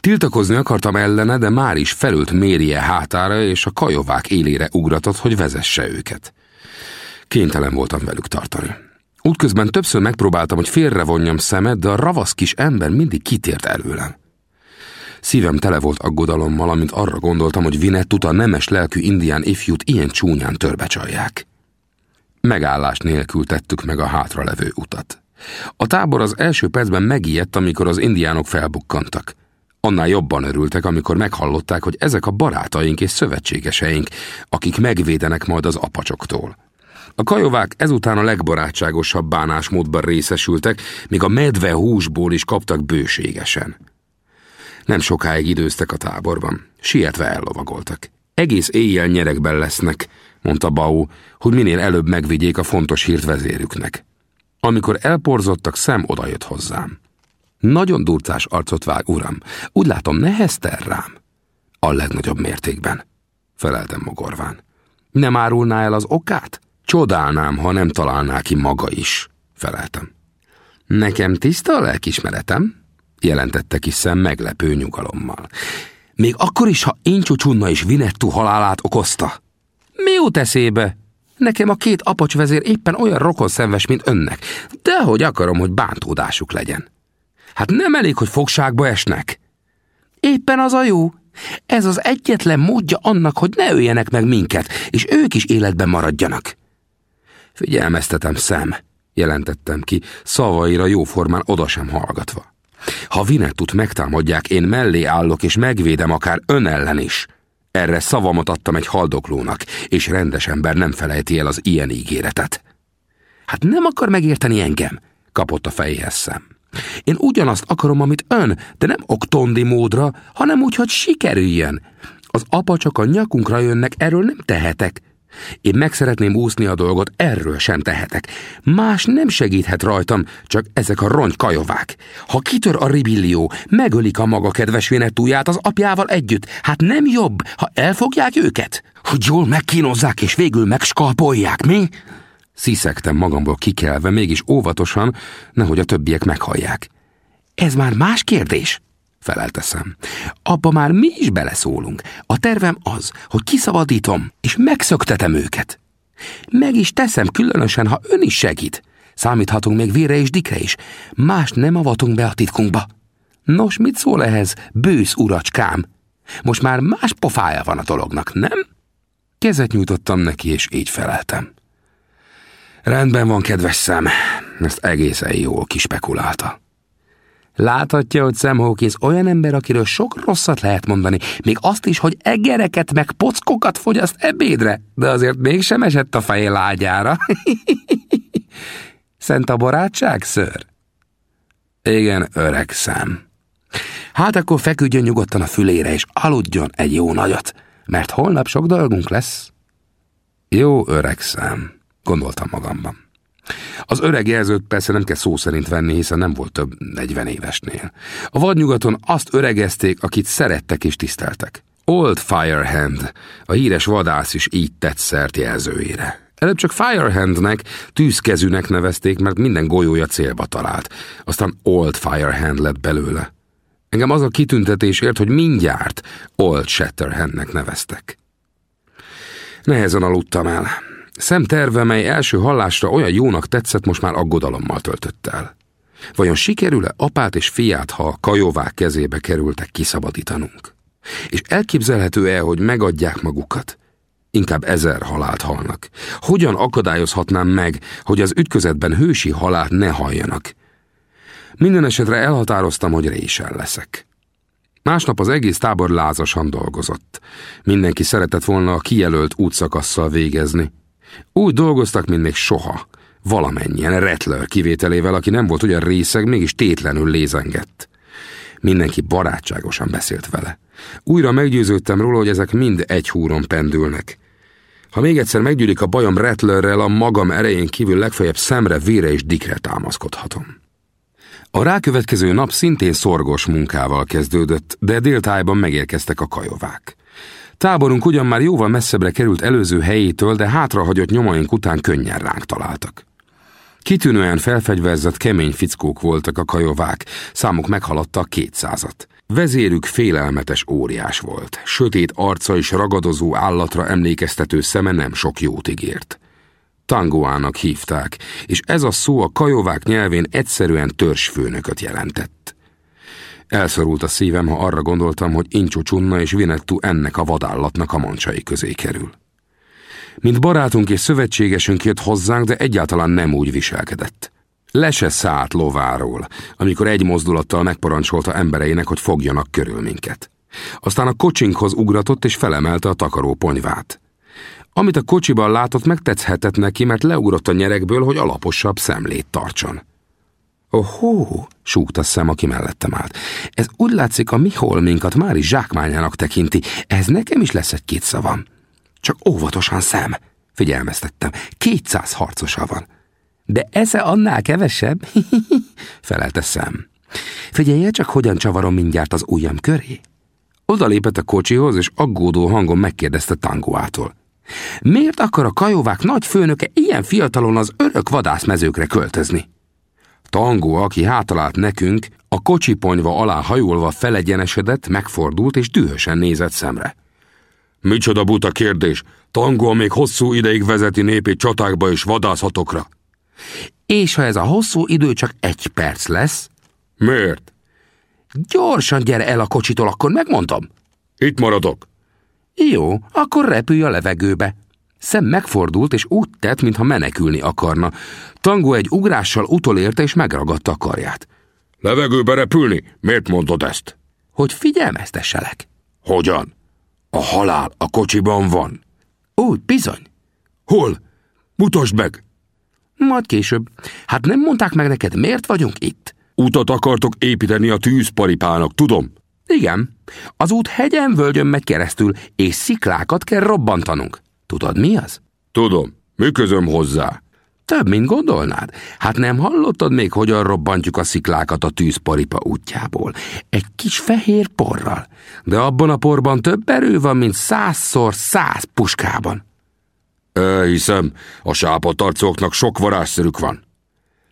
Tiltakozni akartam ellene, de már is felült Mérie hátára, és a kajovák élére ugratott, hogy vezesse őket. Kénytelen voltam velük tartani. Útközben többször megpróbáltam, hogy félrevonjam szemet, de a ravasz kis ember mindig kitért előlem. Szívem tele volt aggodalommal, amint arra gondoltam, hogy Vinettut a nemes lelkű indián ifjút ilyen csúnyán törbecsalják. Megállás nélkül tettük meg a hátralevő utat. A tábor az első percben megijedt, amikor az indiánok felbukkantak. Annál jobban örültek, amikor meghallották, hogy ezek a barátaink és szövetségeseink, akik megvédenek majd az apacsoktól. A kajovák ezután a legbarátságosabb bánásmódban részesültek, míg a medve húsból is kaptak bőségesen. Nem sokáig időztek a táborban, sietve ellovagoltak. Egész éjjel nyerekben lesznek, mondta Bau, hogy minél előbb megvigyék a fontos hírt vezérüknek. Amikor elporzottak, szem odajött hozzám. Nagyon durcás arcot vág, uram. Úgy látom, neheztel rám. A legnagyobb mértékben, feleltem mogorván. Nem árulná el az okát? Csodálnám, ha nem találná ki maga is, feleltem. Nekem tiszta a lelkismeretem, jelentette ki meglepő nyugalommal. Még akkor is, ha Incsucsunna és Vinettu halálát okozta. Mi jut eszébe? Nekem a két apacsvezér éppen olyan rokon szenves, mint önnek, de hogy akarom, hogy bántódásuk legyen. Hát nem elég, hogy fogságba esnek. Éppen az a jó. Ez az egyetlen módja annak, hogy ne öljenek meg minket, és ők is életben maradjanak. Figyelmeztetem, szem, jelentettem ki, szavaira jóformán oda sem hallgatva. Ha Vinettut megtámadják, én mellé állok, és megvédem akár ön ellen is. Erre szavamat adtam egy haldoklónak, és rendes ember nem felejti el az ilyen ígéretet. Hát nem akar megérteni engem, kapott a fejéhez szem. Én ugyanazt akarom, amit ön, de nem oktondi módra, hanem úgy, hogy sikerüljön. Az apa csak a nyakunkra jönnek, erről nem tehetek. Én meg szeretném úszni a dolgot, erről sem tehetek. Más nem segíthet rajtam, csak ezek a rongy kajovák. Ha kitör a ribillió, megölik a maga kedves vénetúját az apjával együtt. Hát nem jobb, ha elfogják őket? Hogy jól megkínozzák és végül megskalpolják, mi? Sziszegtem magamból kikelve, mégis óvatosan, nehogy a többiek meghallják. Ez már más kérdés felelteszem. Abba már mi is beleszólunk. A tervem az, hogy kiszabadítom, és megszöktetem őket. Meg is teszem, különösen, ha ön is segít. Számíthatunk még vére és dikre is. Más nem avatunk be a titkunkba. Nos, mit szól ehhez, bősz uracskám? Most már más pofája van a dolognak, nem? Kezet nyújtottam neki, és így feleltem. Rendben van, kedves szem, ezt egészen jól kispekulálta. Láthatja, hogy Sam Hawkins olyan ember, akiről sok rosszat lehet mondani, még azt is, hogy egereket meg pockokat fogyaszt ebédre, de azért mégsem esett a feje lágyára. Szent a barátság, ször? Igen, öreg szem. Hát akkor feküdjön nyugodtan a fülére, és aludjon egy jó nagyot, mert holnap sok dolgunk lesz. Jó öreg szem, gondoltam magamban. Az öreg jelzőt persze nem kell szó szerint venni, hiszen nem volt több 40 évesnél. A vadnyugaton azt öregezték, akit szerettek és tiszteltek. Old Firehand, a híres vadász is így tett szert jelzőjére. Előbb csak Firehandnek, tűzkezűnek nevezték, mert minden golyója célba talált. Aztán Old Firehand lett belőle. Engem az a kitüntetés ért, hogy mindjárt Old Shatterhandnek neveztek. Nehezen aludtam el. Szem terve, mely első hallásra olyan jónak tetszett, most már aggodalommal töltött el. Vajon sikerül-e apát és fiát, ha a kajovák kezébe kerültek kiszabadítanunk? És elképzelhető-e, hogy megadják magukat? Inkább ezer halált halnak. Hogyan akadályozhatnám meg, hogy az ütközetben hősi halált ne halljanak? Minden esetre elhatároztam, hogy résen leszek. Másnap az egész tábor lázasan dolgozott. Mindenki szeretett volna a kijelölt útszakasszal végezni. Úgy dolgoztak, mint még soha. Valamennyien, Rettler kivételével, aki nem volt olyan részeg, mégis tétlenül lézengett. Mindenki barátságosan beszélt vele. Újra meggyőződtem róla, hogy ezek mind egy húron pendülnek. Ha még egyszer meggyűlik a bajom Rettlerrel, a magam erején kívül legfeljebb szemre, vére és dikre támaszkodhatom. A rákövetkező nap szintén szorgos munkával kezdődött, de déltájban megérkeztek a kajovák. Táborunk ugyan már jóval messzebbre került előző helyétől, de hátrahagyott nyomaink után könnyen ránk találtak. Kitűnően felfegyverzett kemény fickók voltak a kajovák, számuk meghaladta a kétszázat. Vezérük félelmetes óriás volt, sötét arca és ragadozó állatra emlékeztető szeme nem sok jót ígért. Tangoának hívták, és ez a szó a kajovák nyelvén egyszerűen törzsfőnököt jelentett. Elszorult a szívem, ha arra gondoltam, hogy Incsó Csunna és Vinettu ennek a vadállatnak a mancsai közé kerül. Mint barátunk és szövetségesünk jött hozzánk, de egyáltalán nem úgy viselkedett. Le se szállt lováról, amikor egy mozdulattal megparancsolta embereinek, hogy fogjanak körül minket. Aztán a kocsinkhoz ugratott és felemelte a takaró ponyvát. Amit a kocsiban látott, megtetszhetett neki, mert leugrott a nyerekből, hogy alaposabb szemlét tartson. Ohó, súgta szem, aki mellettem állt. Ez úgy látszik, a mi holminkat már is zsákmányának tekinti. Ez nekem is lesz egy-két szavam. Csak óvatosan szem, figyelmeztettem. Kétszáz harcosa van. De esze annál kevesebb? felelte szem. Figyelje csak, hogyan csavarom mindjárt az ujjam köré. Oda lépett a kocsihoz, és aggódó hangon megkérdezte Tangoától. Miért akar a kajóvák nagy főnöke ilyen fiatalon az örök vadászmezőkre költözni? Tangó, aki hátalált nekünk, a kocsiponyva alá hajolva felegyenesedett, megfordult és dühösen nézett szemre. Micsoda buta kérdés, Tangó még hosszú ideig vezeti népét csatákba és vadászatokra. És ha ez a hosszú idő csak egy perc lesz? Miért? Gyorsan gyere el a kocsitól, akkor megmondom. Itt maradok. Jó, akkor repülj a levegőbe. Szem megfordult, és úgy tett, mintha menekülni akarna. Tango egy ugrással utolérte, és megragadta a karját. Levegőbe repülni? Miért mondod ezt? Hogy figyelmeztesselek. Hogyan? A halál a kocsiban van. Úgy, bizony. Hol? Mutasd meg! Majd később. Hát nem mondták meg neked, miért vagyunk itt? Utat akartok építeni a tűzparipának, tudom. Igen. Az út hegyen völgyön megy keresztül, és sziklákat kell robbantanunk. Tudod, mi az? Tudom. Mi közöm hozzá? Több, mint gondolnád. Hát nem hallottad még, hogyan robbantjuk a sziklákat a tűzparipa útjából? Egy kis fehér porral. De abban a porban több erő van, mint százszor száz puskában. Elhiszem, a sápatarcoknak sok varázsszerük van.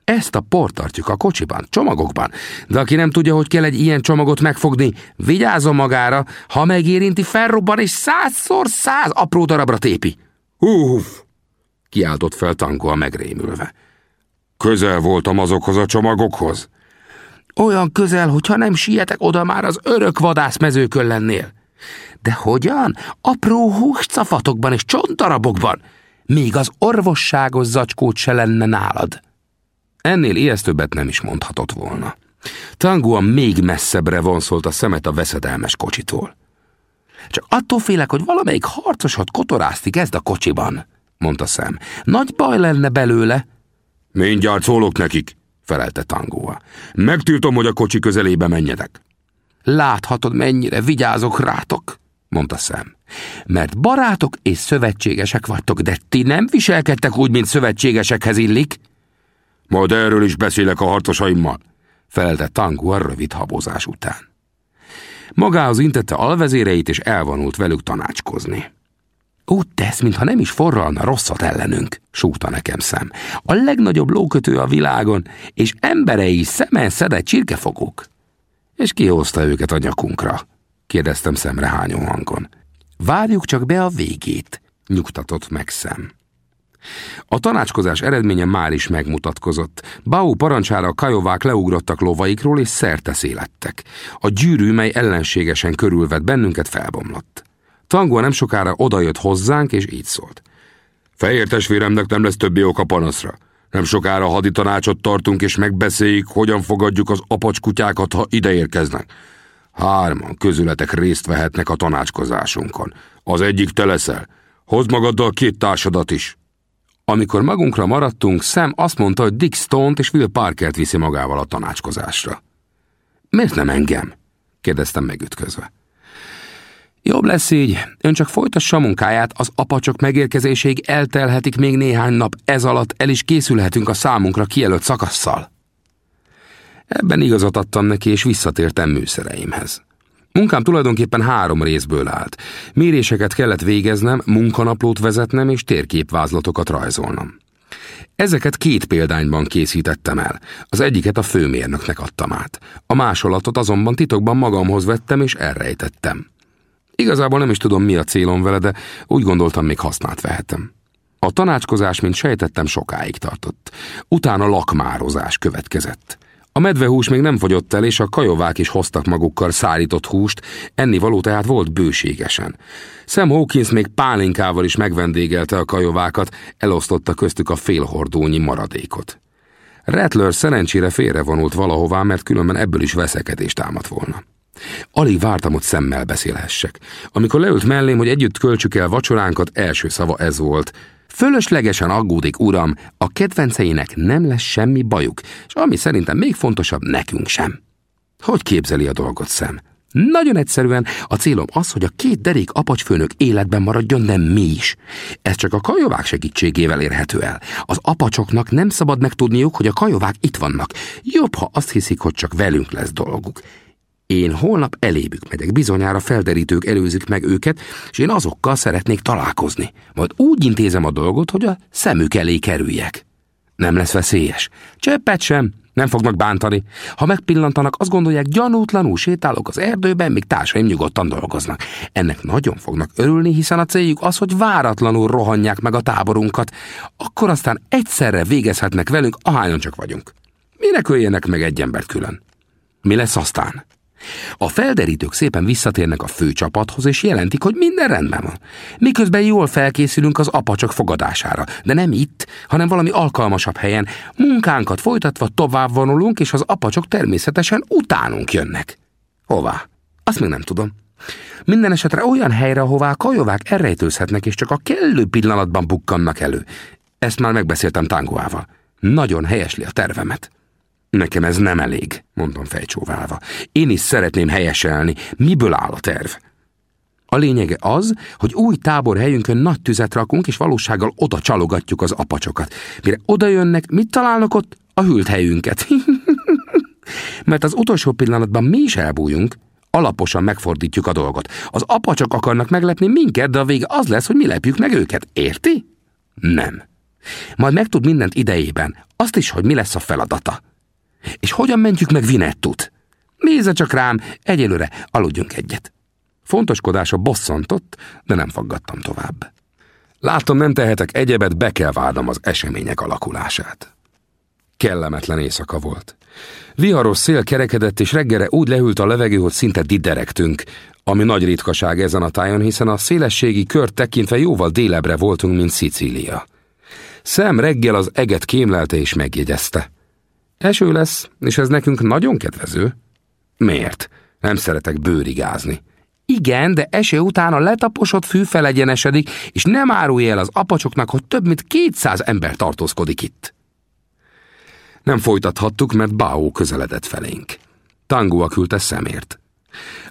Ezt a port tartjuk a kocsiban, csomagokban, de aki nem tudja, hogy kell egy ilyen csomagot megfogni, vigyázzon magára, ha megérinti, felrobban és százszor száz apró darabra tépi. Húf! kiáltott fel Tango a megrémülve. Közel voltam azokhoz a csomagokhoz. Olyan közel, hogyha nem sietek oda már az örök vadászmezőkön lennél. De hogyan? Apró húscafatokban és csontdarabokban. Még az orvosságos zacskót se lenne nálad. Ennél ijesztőbbet nem is mondhatott volna. Tangua még messzebbre vonszolt a szemet a veszedelmes kocsitól. Csak attól félek, hogy valamelyik harcosat kotorázti kezd a kocsiban, mondta szem. Nagy baj lenne belőle. Mindjárt szólok nekik, felelte Tangua. Megtiltom, hogy a kocsi közelébe menjetek. Láthatod, mennyire vigyázok rátok, mondta szem. Mert barátok és szövetségesek vagytok, de ti nem viselkedtek úgy, mint szövetségesekhez illik. Majd erről is beszélek a harcosaimmal, felelte Tangu a rövid habozás után. Magához intette alvezéreit, és elvonult velük tanácskozni. Úgy tesz, mintha nem is forralna rosszat ellenünk, súgta nekem szem. A legnagyobb lókötő a világon, és emberei szemen szedett csirkefogók. És ki hozta őket a nyakunkra? kérdeztem szemrehányó hangon. Várjuk csak be a végét, nyugtatott meg szem. A tanácskozás eredménye már is megmutatkozott. Bau parancsára a kajovák leugrottak lovaikról és szélettek. A gyűrű, mely ellenségesen körülvett bennünket, felbomlott. Tangua nem sokára odajött hozzánk, és így szólt. Fehér testvéremnek nem lesz többé oka panaszra. Nem sokára hadi tanácsot tartunk, és megbeszéljük, hogyan fogadjuk az apacskutyákat, ha ide érkeznek. Hárman közületek részt vehetnek a tanácskozásunkon. Az egyik te leszel. Hozd magaddal két társadat is. Amikor magunkra maradtunk, Sam azt mondta, hogy Dick Stone-t és Will Parkert viszi magával a tanácskozásra. Miért nem engem? kérdeztem megütközve. Jobb lesz így, ön csak folytassa a munkáját, az apacsok megérkezéséig eltelhetik még néhány nap, ez alatt el is készülhetünk a számunkra kijelölt szakasszal. Ebben igazat adtam neki, és visszatértem műszereimhez. Munkám tulajdonképpen három részből állt. Méréseket kellett végeznem, munkanaplót vezetnem és térképvázlatokat rajzolnom. Ezeket két példányban készítettem el. Az egyiket a főmérnöknek adtam át. A másolatot azonban titokban magamhoz vettem és elrejtettem. Igazából nem is tudom, mi a célom vele, de úgy gondoltam, még hasznát vehetem. A tanácskozás, mint sejtettem, sokáig tartott. Utána lakmározás következett. A medvehús még nem fogyott el, és a kajovák is hoztak magukkal szárított húst, ennivaló tehát volt bőségesen. Sam Hawkins még pálinkával is megvendégelte a kajovákat, elosztotta köztük a félhordónyi maradékot. Rattler szerencsére félrevonult valahová, mert különben ebből is veszekedést támadt volna. Alig vártam, hogy szemmel beszélhessek. Amikor leült mellém, hogy együtt költsük el vacsoránkat, első szava ez volt. Fölöslegesen aggódik, uram, a kedvenceinek nem lesz semmi bajuk, és ami szerintem még fontosabb, nekünk sem. Hogy képzeli a dolgot szem? Nagyon egyszerűen a célom az, hogy a két derék apacsfőnök életben maradjon, de mi is. Ez csak a kajovák segítségével érhető el. Az apacsoknak nem szabad megtudniuk, hogy a kajovák itt vannak. Jobb, ha azt hiszik, hogy csak velünk lesz dolguk. Én holnap elébük megyek, bizonyára felderítők előzik meg őket, és én azokkal szeretnék találkozni. Majd úgy intézem a dolgot, hogy a szemük elé kerüljek. Nem lesz veszélyes. Csöppet sem, nem fognak bántani. Ha megpillantanak, azt gondolják, gyanútlanul sétálok az erdőben, míg társaim nyugodtan dolgoznak. Ennek nagyon fognak örülni, hiszen a céljuk az, hogy váratlanul rohanják meg a táborunkat. Akkor aztán egyszerre végezhetnek velünk, ahányan csak vagyunk. Minek öljenek meg egy embert külön? Mi lesz aztán? A felderítők szépen visszatérnek a főcsapathoz, és jelentik, hogy minden rendben van. Miközben jól felkészülünk az apacsok fogadására, de nem itt, hanem valami alkalmasabb helyen. Munkánkat folytatva tovább vonulunk, és az apacsok természetesen utánunk jönnek. Hová? Azt még nem tudom. Minden esetre olyan helyre, ahová kajovák elrejtőzhetnek, és csak a kellő pillanatban bukkannak elő. Ezt már megbeszéltem Tanguával. Nagyon helyesli a tervemet. Nekem ez nem elég, mondom fejcsóválva. Én is szeretném helyeselni, miből áll a terv. A lényege az, hogy új táborhelyünkön nagy tüzet rakunk, és valósággal oda csalogatjuk az apacsokat. Mire oda jönnek, mit találnak ott? A hűlt helyünket. Mert az utolsó pillanatban mi is elbújunk, alaposan megfordítjuk a dolgot. Az apacsok akarnak meglepni minket, de a vége az lesz, hogy mi lepjük meg őket. Érti? Nem. Majd megtud mindent idejében. Azt is, hogy mi lesz a feladata. És hogyan mentjük meg Vinettut? Nézze csak rám, egyelőre aludjunk egyet. Fontoskodása bosszantott, de nem faggattam tovább. Látom, nem tehetek egyebet, be kell várnom az események alakulását. Kellemetlen éjszaka volt. Viharos szél kerekedett, és reggelre úgy lehűlt a levegő, hogy szinte diderektünk, ami nagy ritkaság ezen a tájon, hiszen a szélességi kört tekintve jóval délebre voltunk, mint Szicília. Szem reggel az eget kémlelte és megjegyezte. Eső lesz, és ez nekünk nagyon kedvező. Miért? Nem szeretek bőrigázni. Igen, de eső után a letaposott fű felegyenesedik, és nem árulj el az apacsoknak, hogy több mint kétszáz ember tartózkodik itt. Nem folytathattuk, mert Báó közeledett felénk. Tangua küldte szemért.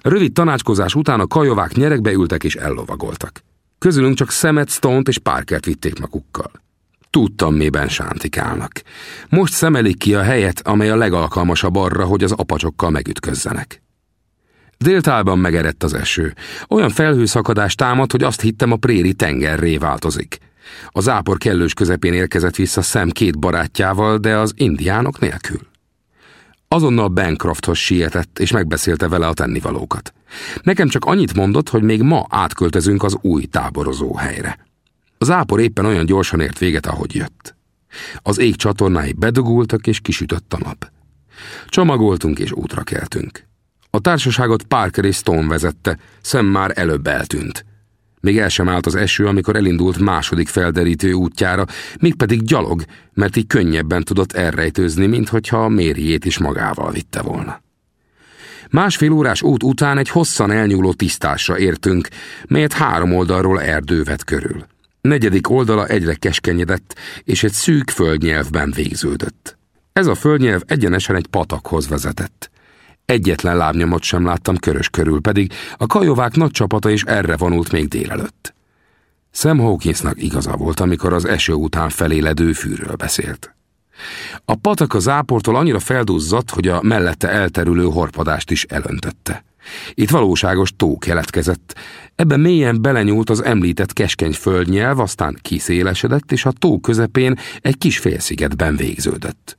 Rövid tanácskozás után a kajovák nyerekbe ültek és ellovagoltak. Közülünk csak Szemet, Stone-t és Parkert vitték magukkal. Tudtam, miben sántikálnak. Most szemelik ki a helyet, amely a legalkalmasabb arra, hogy az apacsokkal megütközzenek. Déltálban megerett az eső. Olyan felhőszakadás támad, hogy azt hittem a préri tengerré változik. Az ápor kellős közepén érkezett vissza szem két barátjával, de az indiánok nélkül. Azonnal Bancrofthoz sietett, és megbeszélte vele a tennivalókat. Nekem csak annyit mondott, hogy még ma átköltözünk az új táborozó helyre. Az ápor éppen olyan gyorsan ért véget, ahogy jött. Az ég csatornái bedugultak, és kisütött a nap. Csomagoltunk, és útra keltünk. A társaságot Parker és Stone vezette, szem már előbb eltűnt. Még el sem állt az eső, amikor elindult második felderítő útjára, pedig gyalog, mert így könnyebben tudott elrejtőzni, mint hogyha a mérjét is magával vitte volna. Másfél órás út után egy hosszan elnyúló tisztásra értünk, melyet három oldalról erdő vett körül. Negyedik oldala egyre keskenyedett, és egy szűk földnyelvben végződött. Ez a földnyelv egyenesen egy patakhoz vezetett. Egyetlen lábnyomot sem láttam körös körül, pedig a kajovák nagy csapata is erre vonult még délelőtt. Sam Hawkinsnak igaza volt, amikor az eső után feléledő fűről beszélt. A patak az áportól annyira felduzzadt, hogy a mellette elterülő horpadást is elöntötte. Itt valóságos tó keletkezett. Ebben mélyen belenyúlt az említett keskeny földnyelv, aztán kiszélesedett, és a tó közepén egy kis félszigetben végződött.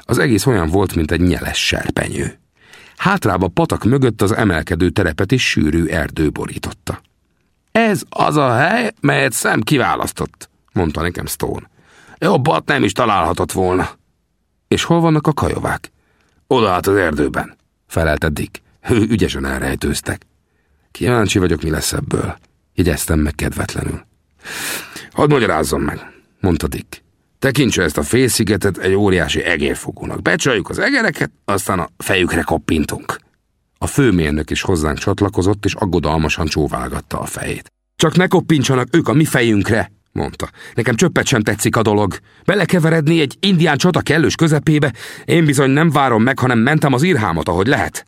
Az egész olyan volt, mint egy nyeles serpenyő. Hátrább a patak mögött az emelkedő terepet is sűrű erdő borította. Ez az a hely, melyet szem kiválasztott, mondta nekem Stone. Jobbat nem is találhatott volna. És hol vannak a kajovák? Oda át az erdőben, felelte Dick. Ő ügyesen elrejtőztek. Kíváncsi vagyok, mi lesz ebből. Jegyeztem meg kedvetlenül. Hadd magyarázzam meg, mondta Dick. Tekintse ezt a félszigetet egy óriási egérfogónak. Becsaljuk az egereket, aztán a fejükre koppintunk. A főmérnök is hozzánk csatlakozott, és aggodalmasan csóválgatta a fejét. Csak ne koppintsanak ők a mi fejünkre, mondta. Nekem csöppet sem tetszik a dolog. Belekeveredni egy indián csata kellős közepébe, én bizony nem várom meg, hanem mentem az írhámot, ahogy lehet.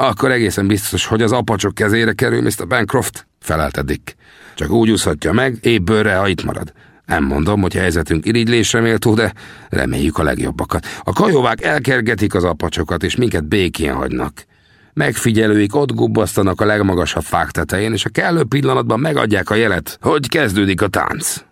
Akkor egészen biztos, hogy az apacsok kezére kerül Mr. Bancroft, felelte Dick. Csak úgy úszhatja meg, épp bőrre, ha itt marad. Nem mondom, hogy helyzetünk irigylésre méltó, de reméljük a legjobbakat. A kajóvák elkergetik az apacsokat, és minket békén hagynak. Megfigyelőik ott gubbasztanak a legmagasabb fák tetején, és a kellő pillanatban megadják a jelet, hogy kezdődik a tánc.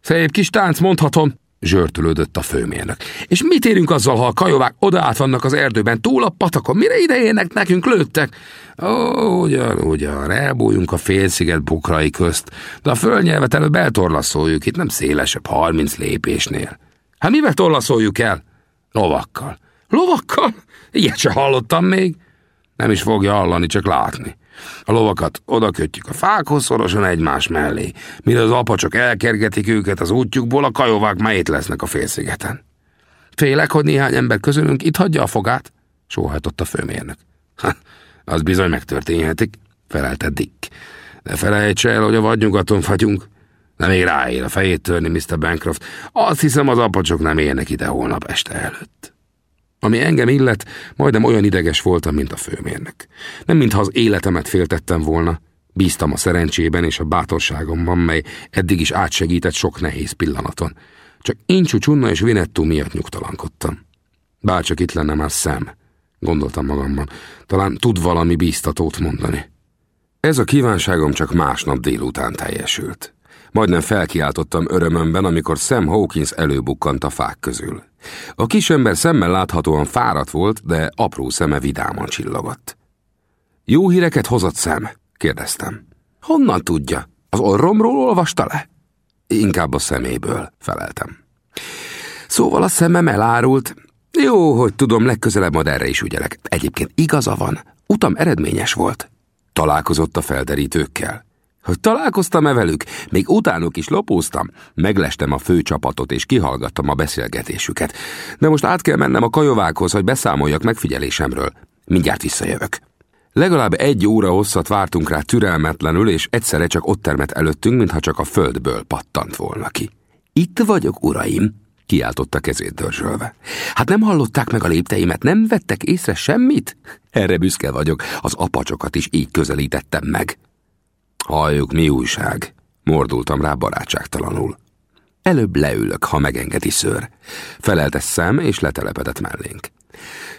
Szép kis tánc, mondhatom, zsörtölődött a főmérnök. És mit érünk azzal, ha a kajovák odaát vannak az erdőben, túl a patakon? Mire idejének nekünk lőttek? Ó, ugyan, ugyan, elbújunk a félsziget bukrai közt, de a földnyelvet előbb eltorlaszoljuk, itt nem szélesebb, harminc lépésnél. Hát mivel torlaszoljuk el? Lovakkal. Lovakkal? Ilyet se hallottam még. Nem is fogja hallani, csak látni. A lovakat oda kötjük a fákhoz szorosan egymás mellé. Mire az apacsok elkergetik őket az útjukból, a kajovák már itt lesznek a félszigeten. Félek, hogy néhány ember közülünk itt hagyja a fogát? Sóhajtott a főmérnök. Ha, az bizony megtörténhetik, felelte Dick. De felejts el, hogy a vadnyugaton fagyunk. Nem még ráér a fejét törni, Mr. Bancroft. Azt hiszem, az apacsok nem érnek ide holnap este előtt. Ami engem illet, majdnem olyan ideges voltam, mint a főmérnök. Nem mintha az életemet féltettem volna, bíztam a szerencsében és a bátorságomban, mely eddig is átsegített sok nehéz pillanaton. Csak Incsú Csunna és Vinettú miatt nyugtalankodtam. Bárcsak itt lenne már szem, gondoltam magamban. Talán tud valami bíztatót mondani. Ez a kívánságom csak másnap délután teljesült. Majdnem felkiáltottam örömömben, amikor Sam Hawkins előbukkant a fák közül. A kisember szemmel láthatóan fáradt volt, de apró szeme vidáman csillogott. Jó híreket hozott szem? kérdeztem. Honnan tudja? Az orromról olvasta le? Inkább a szeméből, feleltem. Szóval a szemem elárult. Jó, hogy tudom, legközelebb majd erre is ügyelek. Egyébként igaza van, utam eredményes volt. Találkozott a felderítőkkel. Hogy találkoztam-e velük? Még utánuk is lopóztam. Meglestem a főcsapatot és kihallgattam a beszélgetésüket. De most át kell mennem a kajovákhoz, hogy beszámoljak megfigyelésemről. Mindjárt visszajövök. Legalább egy óra hosszat vártunk rá türelmetlenül, és egyszerre csak ott termet előttünk, mintha csak a földből pattant volna ki. Itt vagyok, uraim, kiáltotta kezét dörzsölve. Hát nem hallották meg a lépteimet, nem vettek észre semmit? Erre büszke vagyok, az apacsokat is így közelítettem meg. Halljuk, mi újság? Mordultam rá barátságtalanul. Előbb leülök, ha megengedi ször. Felelte szem, és letelepedett mellénk.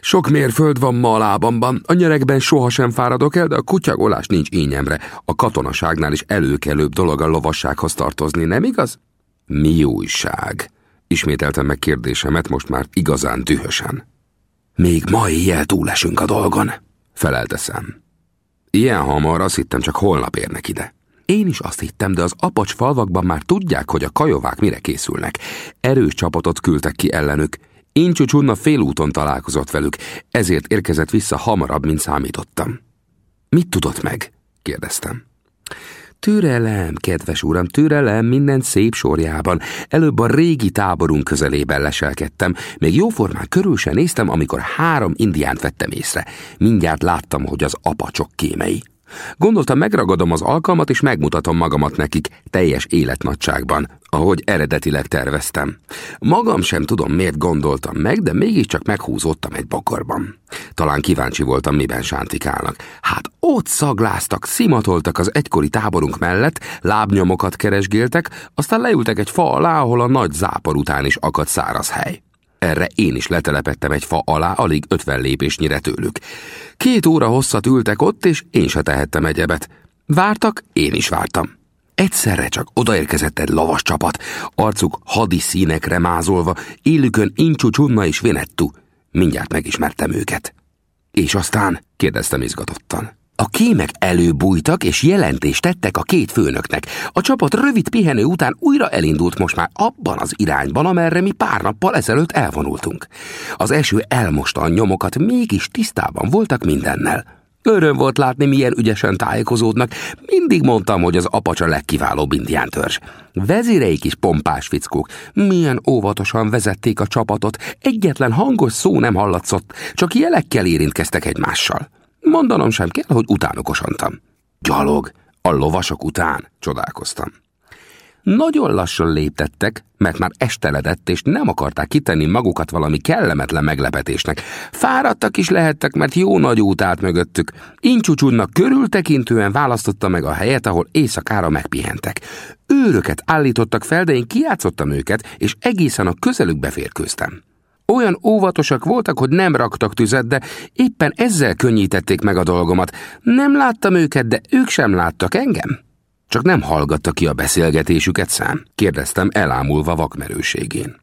Sok mérföld van ma a lábamban, a nyerekben sohasem fáradok el, de a kutyagolás nincs ínyemre. A katonaságnál is előkelőbb dolog a lovassághoz tartozni, nem igaz? Mi újság? Ismételtem meg kérdésemet most már igazán dühösen. Még ma éjjel túlesünk a dolgon, felelte szem. Ilyen hamar azt hittem, csak holnap érnek ide. Én is azt hittem, de az apacs falvakban már tudják, hogy a kajovák mire készülnek. Erős csapatot küldtek ki ellenük. Incsú Csunna félúton találkozott velük, ezért érkezett vissza hamarabb, mint számítottam. Mit tudott meg? kérdeztem. Türelem, kedves uram, türelem minden szép sorjában. Előbb a régi táborunk közelében leselkedtem, még jóformán körül sem néztem, amikor három indiánt vettem észre. Mindjárt láttam, hogy az apacsok kémei. Gondoltam, megragadom az alkalmat, és megmutatom magamat nekik teljes életnagyságban, ahogy eredetileg terveztem. Magam sem tudom, miért gondoltam meg, de mégiscsak meghúzódtam egy bokorban. Talán kíváncsi voltam, miben sántikálnak. Hát ott szagláztak, szimatoltak az egykori táborunk mellett, lábnyomokat keresgéltek, aztán leültek egy fa alá, ahol a nagy zápor után is akadt száraz hely. Erre én is letelepettem egy fa alá, alig ötven lépésnyire tőlük. Két óra hosszat ültek ott, és én se tehettem egyebet. Vártak, én is vártam. Egyszerre csak odaérkezett egy lovas csapat, arcuk hadi színekre mázolva, élükön Incsú Csunna és Vinettu. Mindjárt megismertem őket. És aztán? kérdeztem izgatottan. A kémek előbújtak és jelentést tettek a két főnöknek. A csapat rövid pihenő után újra elindult most már abban az irányban, amerre mi pár nappal ezelőtt elvonultunk. Az eső elmosta a nyomokat, mégis tisztában voltak mindennel. Öröm volt látni, milyen ügyesen tájékozódnak. Mindig mondtam, hogy az apacs a legkiválóbb indián törzs. Vezéreik is pompás fickók. Milyen óvatosan vezették a csapatot. Egyetlen hangos szó nem hallatszott, csak jelekkel érintkeztek egymással. Mondanom sem kell, hogy utánokosantam. Gyalog, a lovasok után, csodálkoztam. Nagyon lassan léptettek, mert már esteledett, és nem akarták kitenni magukat valami kellemetlen meglepetésnek. Fáradtak is lehettek, mert jó nagy út állt mögöttük. Incsúcsúdnak körültekintően választotta meg a helyet, ahol éjszakára megpihentek. Őröket állítottak fel, de én kiátszottam őket, és egészen a közelükbe férkőztem. Olyan óvatosak voltak, hogy nem raktak tüzet, de éppen ezzel könnyítették meg a dolgomat. Nem láttam őket, de ők sem láttak engem. Csak nem hallgatta ki a beszélgetésüket szám? kérdeztem elámulva vakmerőségén.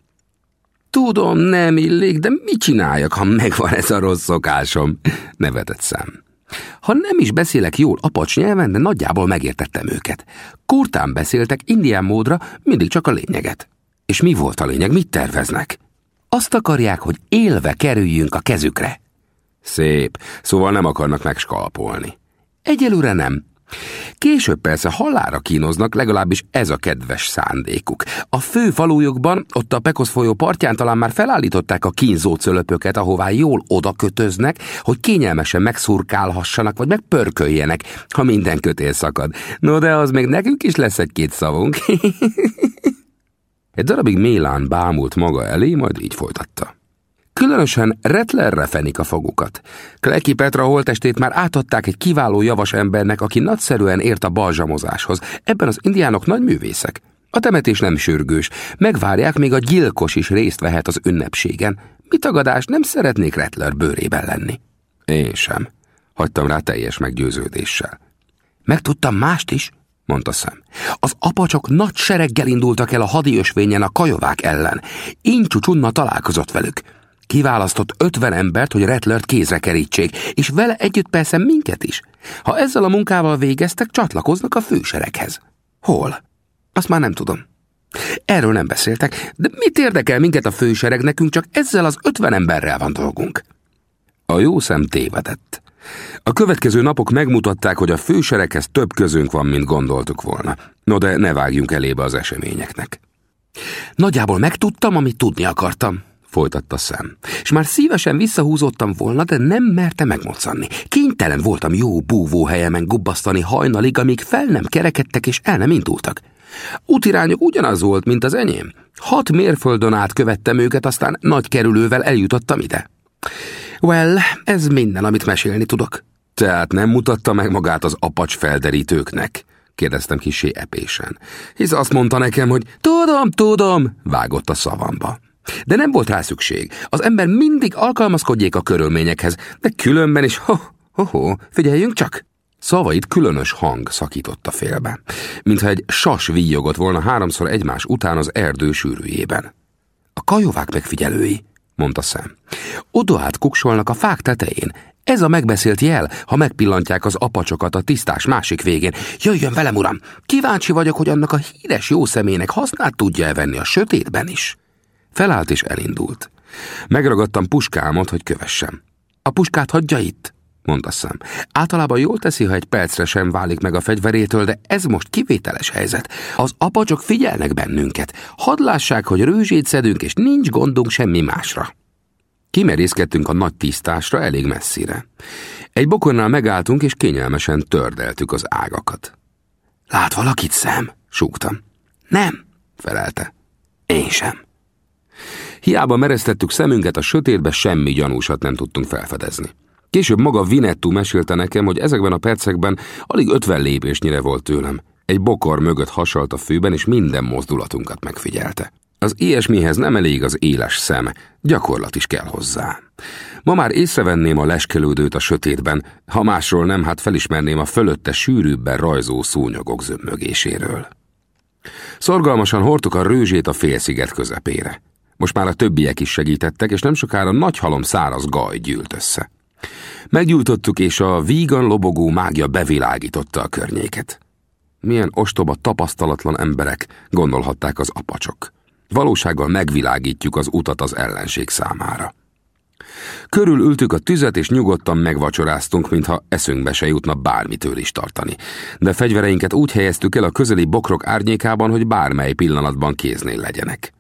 Tudom, nem illik, de mit csináljak, ha megvan ez a rossz szokásom? nevetett szám. Ha nem is beszélek jól apacs nyelven, de nagyjából megértettem őket. Kurtán beszéltek indián módra, mindig csak a lényeget. És mi volt a lényeg, mit terveznek? Azt akarják, hogy élve kerüljünk a kezükre. Szép, szóval nem akarnak megskalpolni. Egyelőre nem, Később persze halára kínoznak, legalábbis ez a kedves szándékuk. A fő falujukban, ott a Pekosz folyó partján talán már felállították a kínzó cölöpöket, ahová jól oda kötöznek, hogy kényelmesen megszurkálhassanak, vagy megpörköljenek, ha minden kötél szakad. No, de az még nekünk is lesz egy-két szavunk. egy darabig Mélán bámult maga elé, majd így folytatta. Különösen Retlerre fenik a fogukat. Kleki Petra holtestét már átadták egy kiváló javas embernek, aki nagyszerűen ért a balzsamozáshoz. Ebben az indiánok nagy művészek. A temetés nem sürgős, megvárják, még a gyilkos is részt vehet az ünnepségen. Mi tagadás, nem szeretnék Retler bőrében lenni. Én sem. Hagytam rá teljes meggyőződéssel. Megtudtam mást is, mondta szem. Az apacsok nagy sereggel indultak el a hadiösvényen a kajovák ellen. Incsú csunna találkozott velük. Kiválasztott ötven embert, hogy Rettlert kézre kerítsék, és vele együtt persze minket is. Ha ezzel a munkával végeztek, csatlakoznak a fősereghez. Hol? Azt már nem tudom. Erről nem beszéltek, de mit érdekel minket a fősereg, nekünk csak ezzel az ötven emberrel van dolgunk. A jó szem tévedett. A következő napok megmutatták, hogy a fősereghez több közünk van, mint gondoltuk volna. No de ne vágjunk elébe az eseményeknek. Nagyjából megtudtam, amit tudni akartam, folytatta szem. És már szívesen visszahúzottam volna, de nem merte megmocanni. Kénytelen voltam jó búvó helyemen gubbasztani hajnalig, amíg fel nem kerekedtek és el nem indultak. Útirányok ugyanaz volt, mint az enyém. Hat mérföldön át követtem őket, aztán nagy kerülővel eljutottam ide. Well, ez minden, amit mesélni tudok. Tehát nem mutatta meg magát az apacs felderítőknek? kérdeztem kisé epésen. Hisz azt mondta nekem, hogy tudom, tudom, vágott a szavamba. De nem volt rá szükség. Az ember mindig alkalmazkodjék a körülményekhez, de különben is, ho, ho, ho figyeljünk csak! Szavait különös hang szakította félbe, mintha egy sas víjogott volna háromszor egymás után az erdő sűrűjében. A kajovák megfigyelői, mondta szem. Oda kuksolnak a fák tetején. Ez a megbeszélt jel, ha megpillantják az apacsokat a tisztás másik végén. Jöjjön velem, uram! Kíváncsi vagyok, hogy annak a híres jó szemének hasznát tudja-e venni a sötétben is. Felállt és elindult. Megragadtam puskámot, hogy kövessem. A puskát hagyja itt, mondta szem. Általában jól teszi, ha egy percre sem válik meg a fegyverétől, de ez most kivételes helyzet. Az apacsok figyelnek bennünket. Hadd lássák, hogy rőzsét szedünk, és nincs gondunk semmi másra. Kimerészkedtünk a nagy tisztásra elég messzire. Egy bokornál megálltunk, és kényelmesen tördeltük az ágakat. Lát valakit, szem? súgtam. Nem, felelte. Én sem. Hiába mereztettük szemünket a sötétbe, semmi gyanúsat nem tudtunk felfedezni. Később maga Vinettu mesélte nekem, hogy ezekben a percekben alig ötven lépésnyire volt tőlem. Egy bokor mögött hasalt a fűben, és minden mozdulatunkat megfigyelte. Az ilyesmihez nem elég az éles szem, gyakorlat is kell hozzá. Ma már észrevenném a leskelődőt a sötétben, ha másról nem, hát felismerném a fölötte sűrűbben rajzó szúnyogok zömmögéséről. Szorgalmasan hordtuk a rőzsét a félsziget közepére. Most már a többiek is segítettek, és nem sokára nagy halom száraz gaj gyűlt össze. Meggyújtottuk, és a vígan lobogó mágia bevilágította a környéket. Milyen ostoba, tapasztalatlan emberek, gondolhatták az apacsok. Valósággal megvilágítjuk az utat az ellenség számára. Körülültük a tüzet, és nyugodtan megvacsoráztunk, mintha eszünkbe se jutna bármitől is tartani. De fegyvereinket úgy helyeztük el a közeli bokrok árnyékában, hogy bármely pillanatban kéznél legyenek.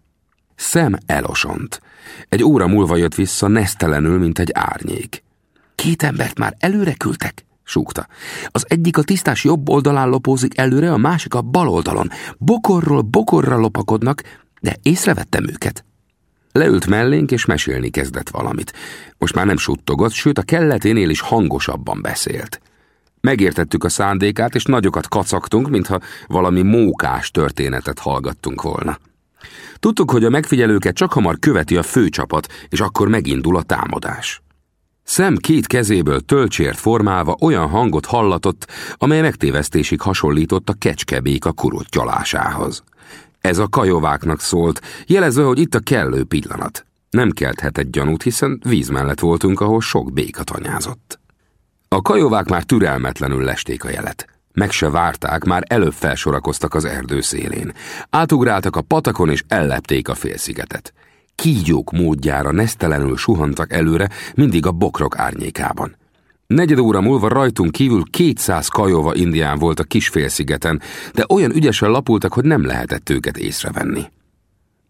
Szem elosont. Egy óra múlva jött vissza nesztelenül, mint egy árnyék. Két embert már előre küldtek? súgta. Az egyik a tisztás jobb oldalán lopózik előre, a másik a bal oldalon. Bokorról bokorra lopakodnak, de észrevettem őket. Leült mellénk, és mesélni kezdett valamit. Most már nem suttogott, sőt a kelleténél is hangosabban beszélt. Megértettük a szándékát, és nagyokat kacagtunk, mintha valami mókás történetet hallgattunk volna. Tudtuk, hogy a megfigyelőket csak hamar követi a főcsapat, és akkor megindul a támadás. Szem két kezéből tölcsért formálva olyan hangot hallatott, amely megtévesztésig hasonlított a kecskebék a kurut gyalásához. Ez a kajováknak szólt, jelezve, hogy itt a kellő pillanat. Nem kelthetett gyanút, hiszen víz mellett voltunk, ahol sok béka tanyázott. A kajovák már türelmetlenül lesték a jelet. Meg se várták, már előbb felsorakoztak az erdő szélén. Átugráltak a patakon és ellepték a félszigetet. Kígyók módjára nesztelenül suhantak előre, mindig a bokrok árnyékában. Negyed óra múlva rajtunk kívül 200 kajova indián volt a kisfélszigeten, de olyan ügyesen lapultak, hogy nem lehetett őket észrevenni.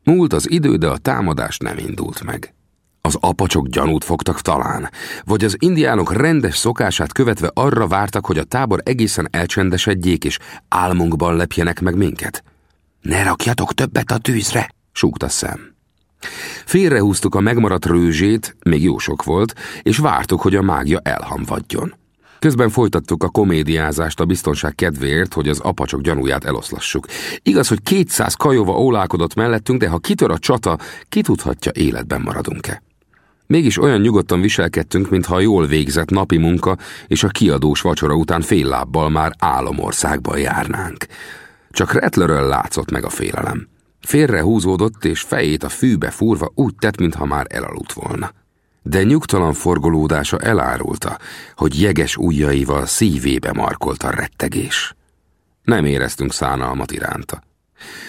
Múlt az idő, de a támadás nem indult meg. Az apacsok gyanút fogtak talán, vagy az indiánok rendes szokását követve arra vártak, hogy a tábor egészen elcsendesedjék, és álmunkban lepjenek meg minket. Ne rakjatok többet a tűzre, súgta szem. Félrehúztuk a megmaradt rőzsét, még jó sok volt, és vártuk, hogy a mágia elhamvadjon. Közben folytattuk a komédiázást a biztonság kedvéért, hogy az apacsok gyanúját eloszlassuk. Igaz, hogy 200 kajova ólálkodott mellettünk, de ha kitör a csata, ki tudhatja, életben maradunk-e. Mégis olyan nyugodtan viselkedtünk, mintha a jól végzett napi munka és a kiadós vacsora után fél lábbal már álomországban járnánk. Csak Rettlerről látszott meg a félelem. Félre húzódott, és fejét a fűbe fúrva úgy tett, mintha már elaludt volna. De nyugtalan forgolódása elárulta, hogy jeges ujjaival szívébe markolt a rettegés. Nem éreztünk szánalmat iránta.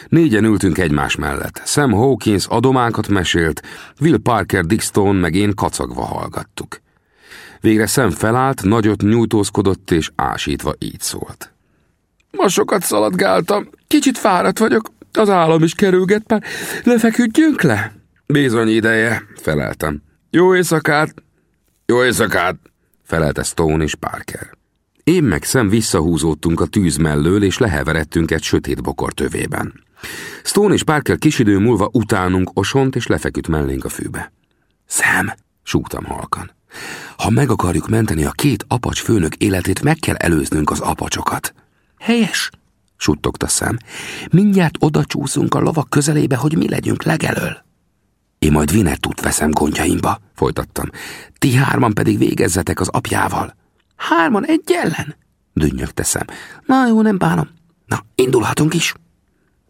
Négyen ültünk egymás mellett. Sam Hawkins adománkat mesélt, Will Parker Dixon meg én kacagva hallgattuk. Végre Sam felállt, nagyot nyújtózkodott és ásítva így szólt. Ma sokat szaladgáltam, kicsit fáradt vagyok, az állam is kerülget, már lefeküdjünk le? Bizony ideje, feleltem. Jó éjszakát! Jó éjszakát! felelte Stone és Parker. Én meg szem visszahúzódtunk a tűz mellől, és leheveredtünk egy sötét bokor tövében. Stone és Parker kis idő múlva utánunk osont, és lefeküdt mellénk a fűbe. Szem, súgtam halkan. Ha meg akarjuk menteni a két apacs főnök életét, meg kell előznünk az apacsokat. Helyes, suttogta szem. Mindjárt oda csúszunk a lovak közelébe, hogy mi legyünk legelől. Én majd Vinettut veszem gondjaimba, folytattam. Ti hárman pedig végezzetek az apjával. Hárman egy ellen? Dünnyögte szem. Na jó, nem bánom. Na, indulhatunk is.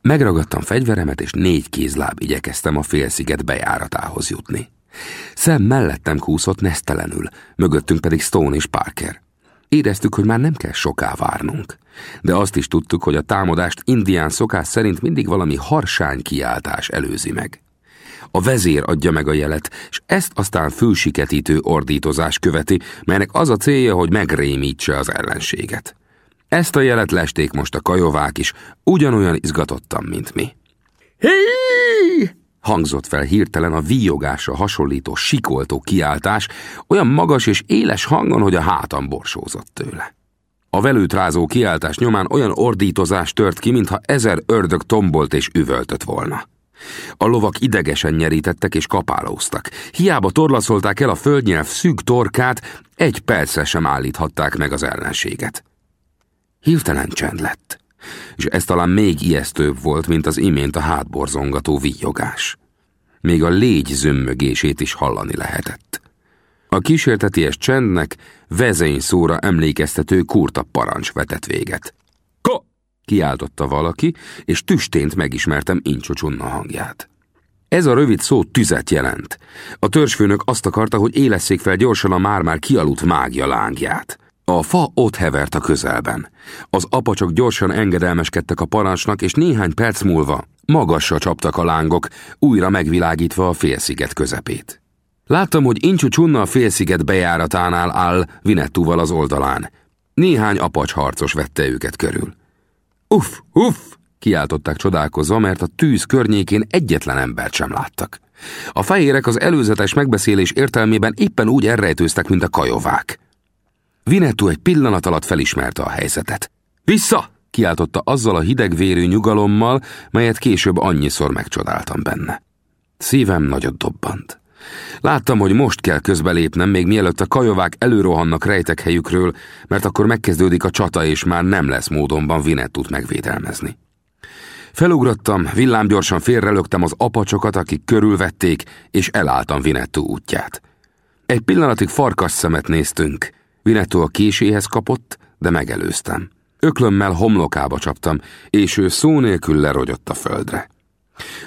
Megragadtam fegyveremet, és négy kézláb igyekeztem a félsziget bejáratához jutni. Szem mellettem kúszott nesztelenül, mögöttünk pedig Stone és Parker. Éreztük, hogy már nem kell soká várnunk. De azt is tudtuk, hogy a támadást indián szokás szerint mindig valami harsány kiáltás előzi meg. A vezér adja meg a jelet, és ezt aztán fősiketítő ordítozás követi, melynek az a célja, hogy megrémítse az ellenséget. Ezt a jelet lesték most a kajovák is, ugyanolyan izgatottan, mint mi. Hé! Hangzott fel hirtelen a víjogásra hasonlító sikoltó kiáltás, olyan magas és éles hangon, hogy a hátam borsózott tőle. A velőt rázó kiáltás nyomán olyan ordítozás tört ki, mintha ezer ördög tombolt és üvöltött volna. A lovak idegesen nyerítettek és kapálóztak. Hiába torlaszolták el a földnyelv szűk torkát, egy percre sem állíthatták meg az ellenséget. Hirtelen csend lett és ez talán még ijesztőbb volt, mint az imént a hátborzongató víjogás. Még a légy zömmögését is hallani lehetett. A kísérteties csendnek vezény szóra emlékeztető kurta parancs vetett véget. Ko! kiáltotta valaki, és tüstént megismertem Incsucsunna hangját. Ez a rövid szó tüzet jelent. A törzsfőnök azt akarta, hogy élesszék fel gyorsan a már-már kialudt mágia lángját. A fa ott hevert a közelben. Az apacsok gyorsan engedelmeskedtek a parancsnak, és néhány perc múlva magasra csaptak a lángok, újra megvilágítva a félsziget közepét. Láttam, hogy Incsú Csunna a félsziget bejáratánál áll Vinettúval az oldalán. Néhány apacs harcos vette őket körül. Uff, uff, kiáltották csodálkozva, mert a tűz környékén egyetlen embert sem láttak. A fehérek az előzetes megbeszélés értelmében éppen úgy elrejtőztek, mint a kajovák. Vinetú egy pillanat alatt felismerte a helyzetet. Vissza! kiáltotta azzal a hidegvérű nyugalommal, melyet később annyiszor megcsodáltam benne. Szívem nagyot dobbant. Láttam, hogy most kell közbelépnem, még mielőtt a kajovák előrohannak rejtek helyükről, mert akkor megkezdődik a csata, és már nem lesz módonban Vinettut megvédelmezni. Felugrottam, villámgyorsan félrelögtem az apacsokat, akik körülvették, és elálltam Vinettú útját. Egy pillanatig farkas szemet néztünk. Vinettú a késéhez kapott, de megelőztem. Öklömmel homlokába csaptam, és ő szó nélkül lerogyott a földre.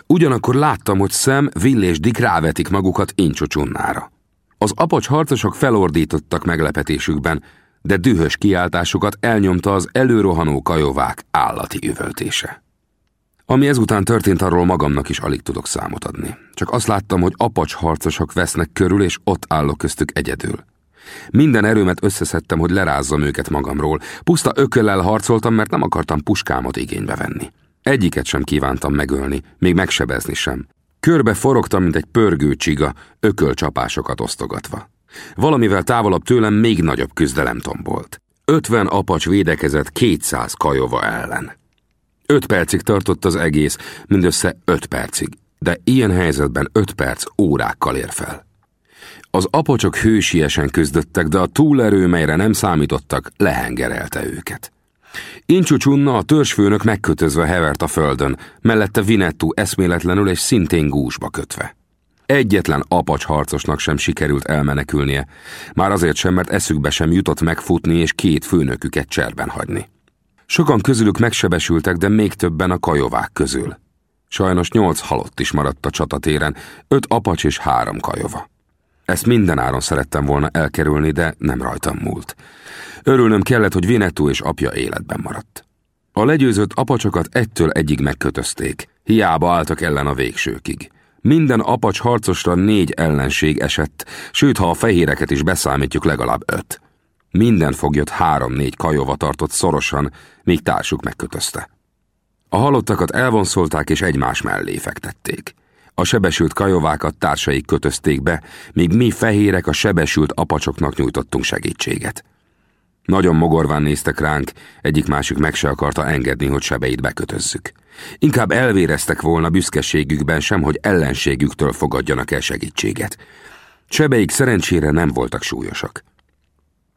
Ugyanakkor láttam, hogy Szem, Vill és Dick rávetik magukat Incsucsunnára. Az apacs harcosok felordítottak meglepetésükben, de dühös kiáltásukat elnyomta az előrohanó kajovák állati üvöltése. Ami ezután történt, arról magamnak is alig tudok számot adni. Csak azt láttam, hogy apacs harcosok vesznek körül, és ott állok köztük egyedül. Minden erőmet összeszedtem, hogy lerázzam őket magamról. Puszta ököllel harcoltam, mert nem akartam puskámot igénybe venni. Egyiket sem kívántam megölni, még megsebezni sem. Körbe forogtam, mint egy pörgő csiga, ökölcsapásokat osztogatva. Valamivel távolabb tőlem még nagyobb küzdelem tombolt. Ötven apacs védekezett kétszáz kajova ellen. Öt percig tartott az egész, mindössze öt percig, de ilyen helyzetben öt perc órákkal ér fel. Az apacsok hősiesen küzdöttek, de a túlerő, melyre nem számítottak, lehengerelte őket. Incsucsunna, a törzsfőnök megkötözve hevert a földön, mellette Vinettú eszméletlenül és szintén gúzsba kötve. Egyetlen apacs harcosnak sem sikerült elmenekülnie, már azért sem, mert eszükbe sem jutott megfutni és két főnöküket cserben hagyni. Sokan közülük megsebesültek, de még többen a kajovák közül. Sajnos nyolc halott is maradt a csatatéren, öt apacs és három kajova. Ezt minden áron szerettem volna elkerülni, de nem rajtam múlt. Örülnöm kellett, hogy Vinetú és apja életben maradt. A legyőzött apacsokat egytől egyig megkötözték, hiába álltak ellen a végsőkig. Minden apacs harcosra négy ellenség esett, sőt, ha a fehéreket is beszámítjuk, legalább öt. Minden foglyot három-négy kajova tartott szorosan, míg társuk megkötözte. A halottakat elvonszolták és egymás mellé fektették. A sebesült kajovákat társaik kötözték be, míg mi fehérek a sebesült apacsoknak nyújtottunk segítséget. Nagyon mogorván néztek ránk, egyik másik meg se akarta engedni, hogy sebeit bekötözzük. Inkább elvéreztek volna büszkeségükben sem, hogy ellenségüktől fogadjanak el segítséget. Sebeik szerencsére nem voltak súlyosak.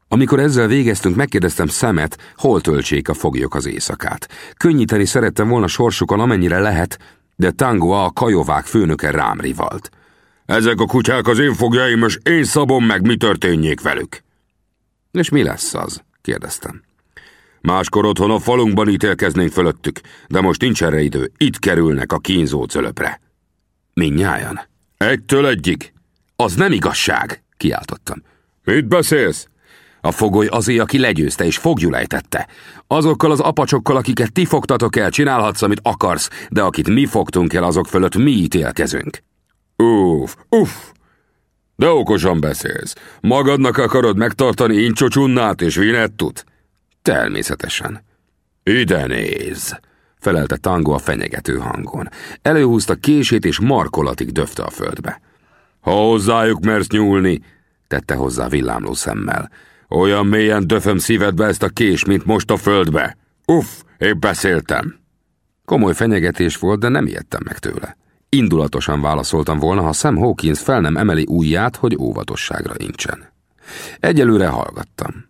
Amikor ezzel végeztünk, megkérdeztem szemet, hol töltsék a foglyok az éjszakát. Könnyíteni szerettem volna sorsukon, amennyire lehet, de Tango a kajovák főnöke rám rivalt. Ezek a kutyák az én fogjaim, és én szabom meg, mi történjék velük. És mi lesz az? kérdeztem. Máskor otthon a falunkban ítélkeznénk fölöttük, de most nincs erre idő, itt kerülnek a kínzó cölöpre. Minnyájan. Egytől egyig. Az nem igazság, kiáltottam. Mit beszélsz? A fogoly azé, aki legyőzte és fogjulejtette. Azokkal az apacsokkal, akiket ti fogtatok el, csinálhatsz, amit akarsz, de akit mi fogtunk el, azok fölött mi ítélkezünk. Uff, uff, de okosan beszélsz. Magadnak akarod megtartani Incsucsunnát és Vinettut? Természetesen. Ide néz, felelte Tango a fenyegető hangon. Előhúzta kését és markolatig döfte a földbe. Ha hozzájuk mersz nyúlni, tette hozzá villámló szemmel. Olyan mélyen döföm szívedbe ezt a kés, mint most a földbe. Uff, épp beszéltem. Komoly fenyegetés volt, de nem ijedtem meg tőle. Indulatosan válaszoltam volna, ha Sam Hawkins fel nem emeli ujját, hogy óvatosságra incsen. Egyelőre hallgattam.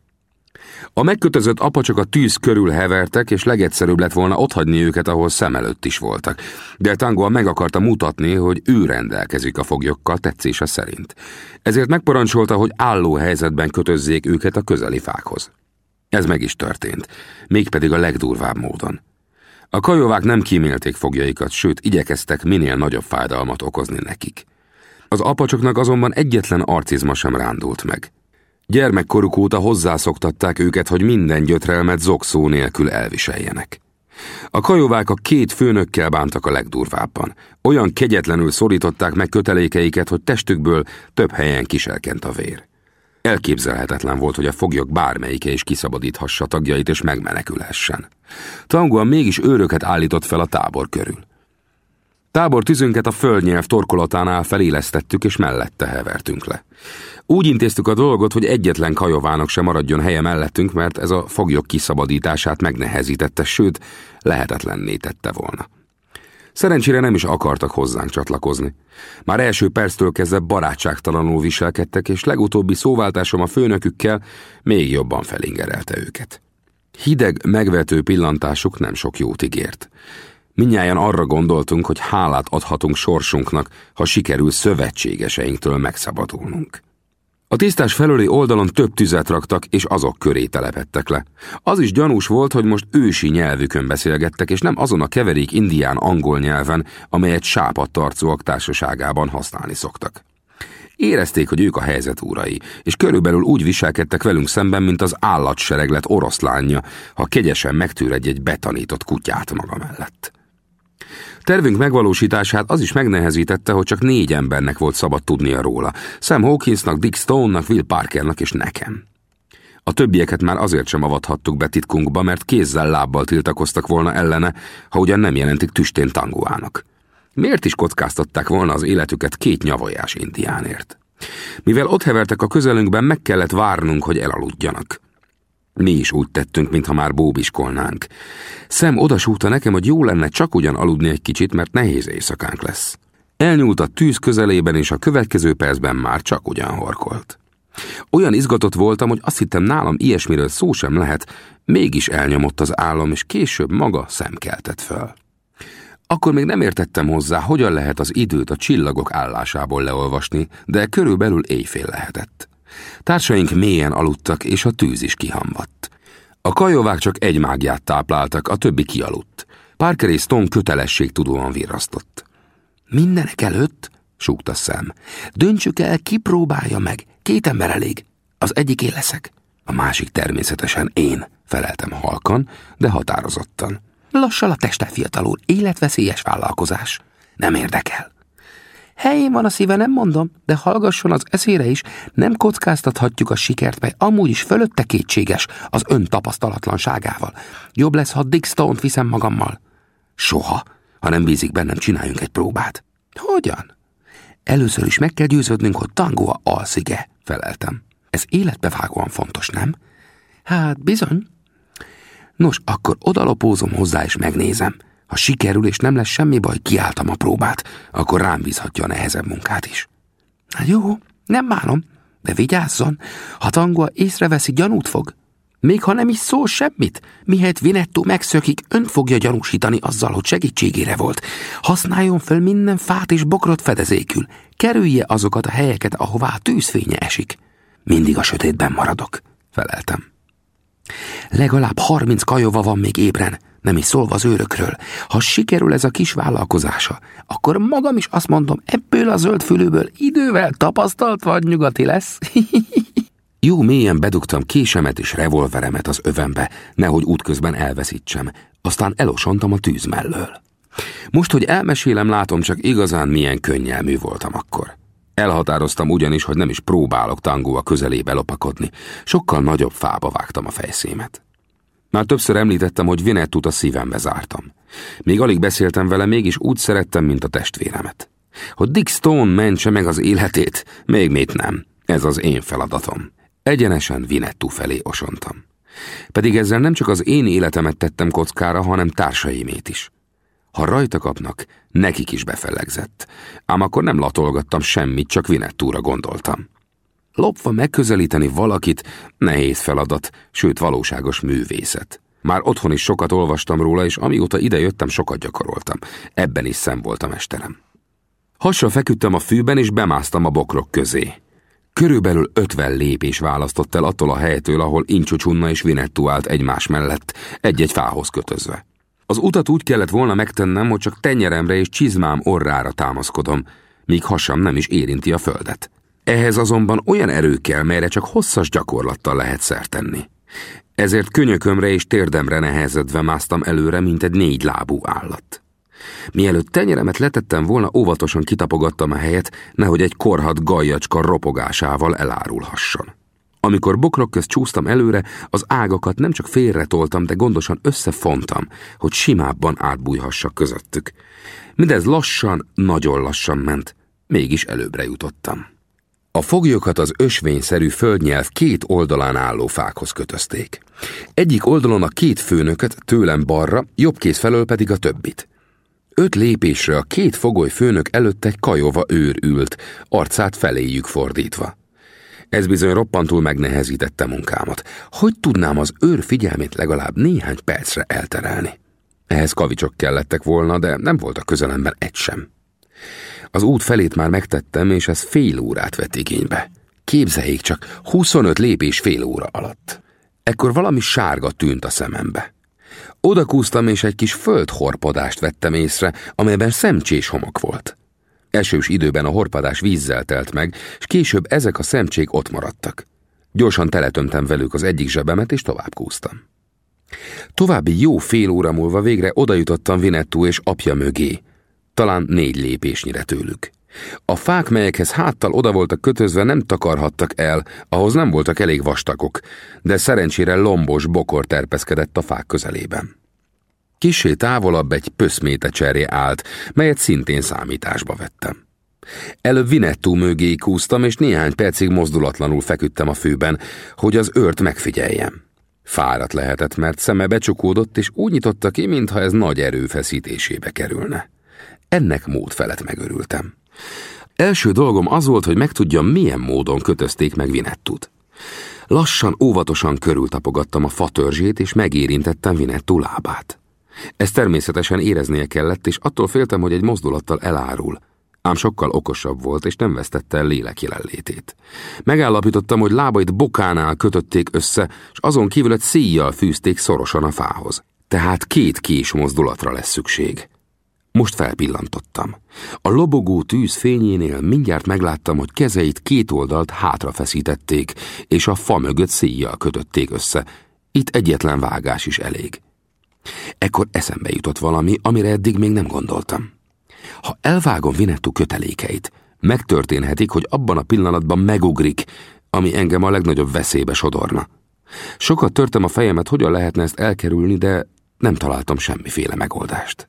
A megkötözött apacsok a tűz körül hevertek, és legegyszerűbb lett volna otthagyni őket, ahol szem előtt is voltak. De Tango meg akarta mutatni, hogy ő rendelkezik a foglyokkal tetszése szerint. Ezért megparancsolta, hogy álló helyzetben kötözzék őket a közeli fákhoz. Ez meg is történt, mégpedig a legdurvább módon. A kajovák nem kímélték fogjaikat, sőt, igyekeztek minél nagyobb fájdalmat okozni nekik. Az apacsoknak azonban egyetlen arcizma sem rándult meg. Gyermekkoruk óta hozzászoktatták őket, hogy minden gyötrelmet zokszó nélkül elviseljenek. A kajóvák a két főnökkel bántak a legdurvábban. Olyan kegyetlenül szorították meg kötelékeiket, hogy testükből több helyen kiselkent a vér. Elképzelhetetlen volt, hogy a foglyok bármelyike is kiszabadíthassa tagjait és megmenekülhessen. Tanguan mégis őröket állított fel a tábor körül. Tábor tüzünket a földnyelv torkolatánál felélesztettük, és mellette hevertünk le. Úgy intéztük a dolgot, hogy egyetlen kajovának sem maradjon helye mellettünk, mert ez a foglyok kiszabadítását megnehezítette, sőt, lehetetlenné tette volna. Szerencsére nem is akartak hozzánk csatlakozni. Már első perctől kezdve barátságtalanul viselkedtek, és legutóbbi szóváltásom a főnökükkel még jobban felingerelte őket. Hideg, megvető pillantásuk nem sok jót ígért. Minnyáján arra gondoltunk, hogy hálát adhatunk sorsunknak, ha sikerül szövetségeseinktől megszabadulnunk. A tisztás felőli oldalon több tüzet raktak, és azok köré telepettek le. Az is gyanús volt, hogy most ősi nyelvükön beszélgettek, és nem azon a keverék indián angol nyelven, amelyet sápadtarcóak társaságában használni szoktak. Érezték, hogy ők a helyzet úrai, és körülbelül úgy viselkedtek velünk szemben, mint az állatsereglet oroszlánja, ha kegyesen megtűr egy-egy betanított kutyát maga mellett. Tervünk megvalósítását az is megnehezítette, hogy csak négy embernek volt szabad tudnia róla. Sam Hawkinsnak, Dick Stone-nak, Will Parkernak és nekem. A többieket már azért sem avathattuk be titkunkba, mert kézzel lábbal tiltakoztak volna ellene, ha ugyan nem jelentik tüstén tanguának. Miért is kockáztatták volna az életüket két nyavajás indiánért? Mivel ott hevertek a közelünkben, meg kellett várnunk, hogy elaludjanak. Mi is úgy tettünk, mintha már bóbiskolnánk. Szem odasúgta nekem, hogy jó lenne csak ugyan aludni egy kicsit, mert nehéz éjszakánk lesz. Elnyúlt a tűz közelében, és a következő percben már csak ugyan horkolt. Olyan izgatott voltam, hogy azt hittem nálam ilyesmiről szó sem lehet, mégis elnyomott az állam, és később maga szemkeltett föl. Akkor még nem értettem hozzá, hogyan lehet az időt a csillagok állásából leolvasni, de körülbelül éjfél lehetett. Társaink mélyen aludtak, és a tűz is kihamvadt. A kajovák csak egy mágiát tápláltak, a többi kialudt. Parker és Stone kötelességtudóan virrasztott. Mindenek előtt, súgta szem, döntsük el, ki próbálja meg. Két ember elég. Az egyik én leszek. A másik természetesen én, feleltem halkan, de határozottan. Lassal a teste, fiatal úr, életveszélyes vállalkozás. Nem érdekel. Helyén van a szíve, nem mondom, de hallgasson az eszére is, nem kockáztathatjuk a sikert, mely amúgy is fölötte kétséges az ön tapasztalatlanságával. Jobb lesz, ha Dick Stone-t viszem magammal. Soha, ha nem bízik bennem, csináljunk egy próbát. Hogyan? Először is meg kell győződnünk, hogy Tango a alszige, feleltem. Ez életbevágóan fontos, nem? Hát bizony. Nos, akkor odalopózom hozzá és megnézem. Ha sikerül és nem lesz semmi baj, kiálltam a próbát, akkor rám bízhatja a nehezebb munkát is. Hát jó, nem bánom, de vigyázzon, ha Tangua észreveszi, gyanút fog. Még ha nem is szól semmit, mihelyt Vinetto megszökik, ön fogja gyanúsítani azzal, hogy segítségére volt. Használjon föl minden fát és bokrot fedezékül. Kerülje azokat a helyeket, ahová a tűzfénye esik. Mindig a sötétben maradok, feleltem. Legalább harminc kajova van még ébren, nem is szólva az őrökről. Ha sikerül ez a kis vállalkozása, akkor magam is azt mondom, ebből a zöld fülőből idővel tapasztalt vagy nyugati lesz. Jó mélyen bedugtam késemet és revolveremet az övembe, nehogy útközben elveszítsem, aztán elosontam a tűz mellől. Most, hogy elmesélem, látom csak igazán milyen könnyelmű voltam akkor. Elhatároztam ugyanis, hogy nem is próbálok tangó a közelébe lopakodni. Sokkal nagyobb fába vágtam a fejszémet. Már többször említettem, hogy Vinettut a szívembe zártam. Még alig beszéltem vele, mégis úgy szerettem, mint a testvéremet. Hogy Dick Stone mentse meg az életét, még mit nem. Ez az én feladatom. Egyenesen Vinettu felé osontam. Pedig ezzel nem csak az én életemet tettem kockára, hanem társaimét is. Ha rajta kapnak, nekik is befelegzett. Ám akkor nem latolgattam semmit, csak Vinettúra gondoltam. Lopva megközelíteni valakit nehéz feladat, sőt valóságos művészet. Már otthon is sokat olvastam róla, és amióta ide jöttem, sokat gyakoroltam. Ebben is szem volt a mesterem. Hasra feküdtem a fűben, és bemásztam a bokrok közé. Körülbelül ötven lépés választott el attól a helytől, ahol Incsucsunna és Vinettu állt egymás mellett, egy-egy fához kötözve. Az utat úgy kellett volna megtennem, hogy csak tenyeremre és csizmám orrára támaszkodom, míg hasam nem is érinti a földet. Ehhez azonban olyan erő kell, melyre csak hosszas gyakorlattal lehet szert tenni. Ezért könyökömre és térdemre nehezedve másztam előre, mint egy négy lábú állat. Mielőtt tenyeremet letettem volna, óvatosan kitapogattam a helyet, nehogy egy korhat gajjacska ropogásával elárulhasson. Amikor bokrok közt csúsztam előre, az ágakat nem csak félretoltam, de gondosan összefontam, hogy simábban átbújhassak közöttük. Mindez lassan, nagyon lassan ment, mégis előbbre jutottam. A foglyokat az ösvényszerű földnyelv két oldalán álló fákhoz kötözték. Egyik oldalon a két főnököt, tőlem balra, jobb kéz felől pedig a többit. Öt lépésre a két fogoly főnök előtt egy kajova őr ült, arcát feléjük fordítva. Ez bizony roppantul megnehezítette munkámat. Hogy tudnám az őr figyelmét legalább néhány percre elterelni? Ehhez kavicsok kellettek volna, de nem volt a közelemben egy sem. Az út felét már megtettem, és ez fél órát vett igénybe. Képzeljék csak, 25 lépés fél óra alatt. Ekkor valami sárga tűnt a szemembe. Oda kúztam, és egy kis földhorpadást vettem észre, amelyben szemcsés homok volt. Esős időben a horpadás vízzel telt meg, és később ezek a szemcsék ott maradtak. Gyorsan teletömtem velük az egyik zsebemet, és tovább kúztam. További jó fél óra múlva végre odajutottam Vinettú és apja mögé, talán négy lépésnyire tőlük. A fák, melyekhez háttal oda voltak kötözve, nem takarhattak el, ahhoz nem voltak elég vastagok, de szerencsére lombos bokor terpeszkedett a fák közelében. Kisé távolabb egy pöszméte cserje állt, melyet szintén számításba vettem. Előbb Vinettú mögé kúztam, és néhány percig mozdulatlanul feküdtem a fűben, hogy az őrt megfigyeljem. Fáradt lehetett, mert szeme becsukódott, és úgy nyitotta ki, mintha ez nagy erőfeszítésébe kerülne. Ennek mód felett megörültem. Első dolgom az volt, hogy megtudjam, milyen módon kötözték meg Vinettut. Lassan, óvatosan körültapogattam a fatörzsét, és megérintettem Vinettú lábát. Ezt természetesen éreznie kellett, és attól féltem, hogy egy mozdulattal elárul. Ám sokkal okosabb volt, és nem vesztette el lélek jelenlétét. Megállapítottam, hogy lábait bokánál kötötték össze, és azon kívül egy szíjjal fűzték szorosan a fához. Tehát két kés mozdulatra lesz szükség. Most felpillantottam. A lobogó tűz fényénél mindjárt megláttam, hogy kezeit két oldalt hátra feszítették, és a fa mögött szíjjal kötötték össze. Itt egyetlen vágás is elég. Ekkor eszembe jutott valami, amire eddig még nem gondoltam. Ha elvágom Vinettu kötelékeit, megtörténhetik, hogy abban a pillanatban megugrik, ami engem a legnagyobb veszélybe sodorna. Sokat törtem a fejemet, hogyan lehetne ezt elkerülni, de nem találtam semmiféle megoldást.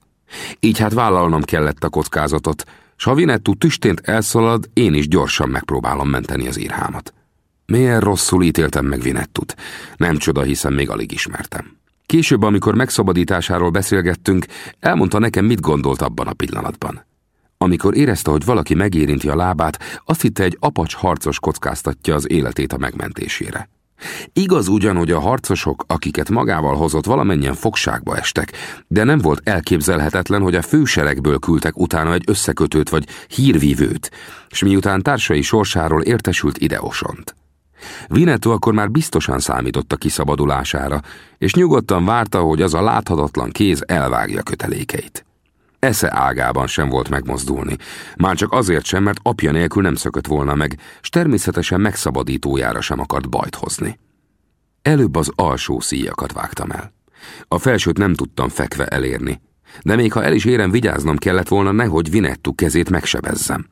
Így hát vállalnom kellett a kockázatot, s ha Vinettu tüstént elszalad, én is gyorsan megpróbálom menteni az írhámat. Milyen rosszul ítéltem meg Vinettut. Nem csoda, hiszen még alig ismertem. Később, amikor megszabadításáról beszélgettünk, elmondta nekem, mit gondolt abban a pillanatban. Amikor érezte, hogy valaki megérinti a lábát, azt hitte, egy apacs harcos kockáztatja az életét a megmentésére. Igaz ugyan, hogy a harcosok, akiket magával hozott, valamennyien fogságba estek, de nem volt elképzelhetetlen, hogy a főseregből küldtek utána egy összekötőt vagy hírvívőt, és miután társai sorsáról értesült ideosont. Vinetto akkor már biztosan számított a kiszabadulására, és nyugodtan várta, hogy az a láthatatlan kéz elvágja kötelékeit. Esze ágában sem volt megmozdulni, már csak azért sem, mert apja nélkül nem szökött volna meg, s természetesen megszabadítójára sem akart bajt hozni. Előbb az alsó szíjakat vágtam el. A felsőt nem tudtam fekve elérni, de még ha el is érem, vigyáznom kellett volna, nehogy Vinettu kezét megsebezzem.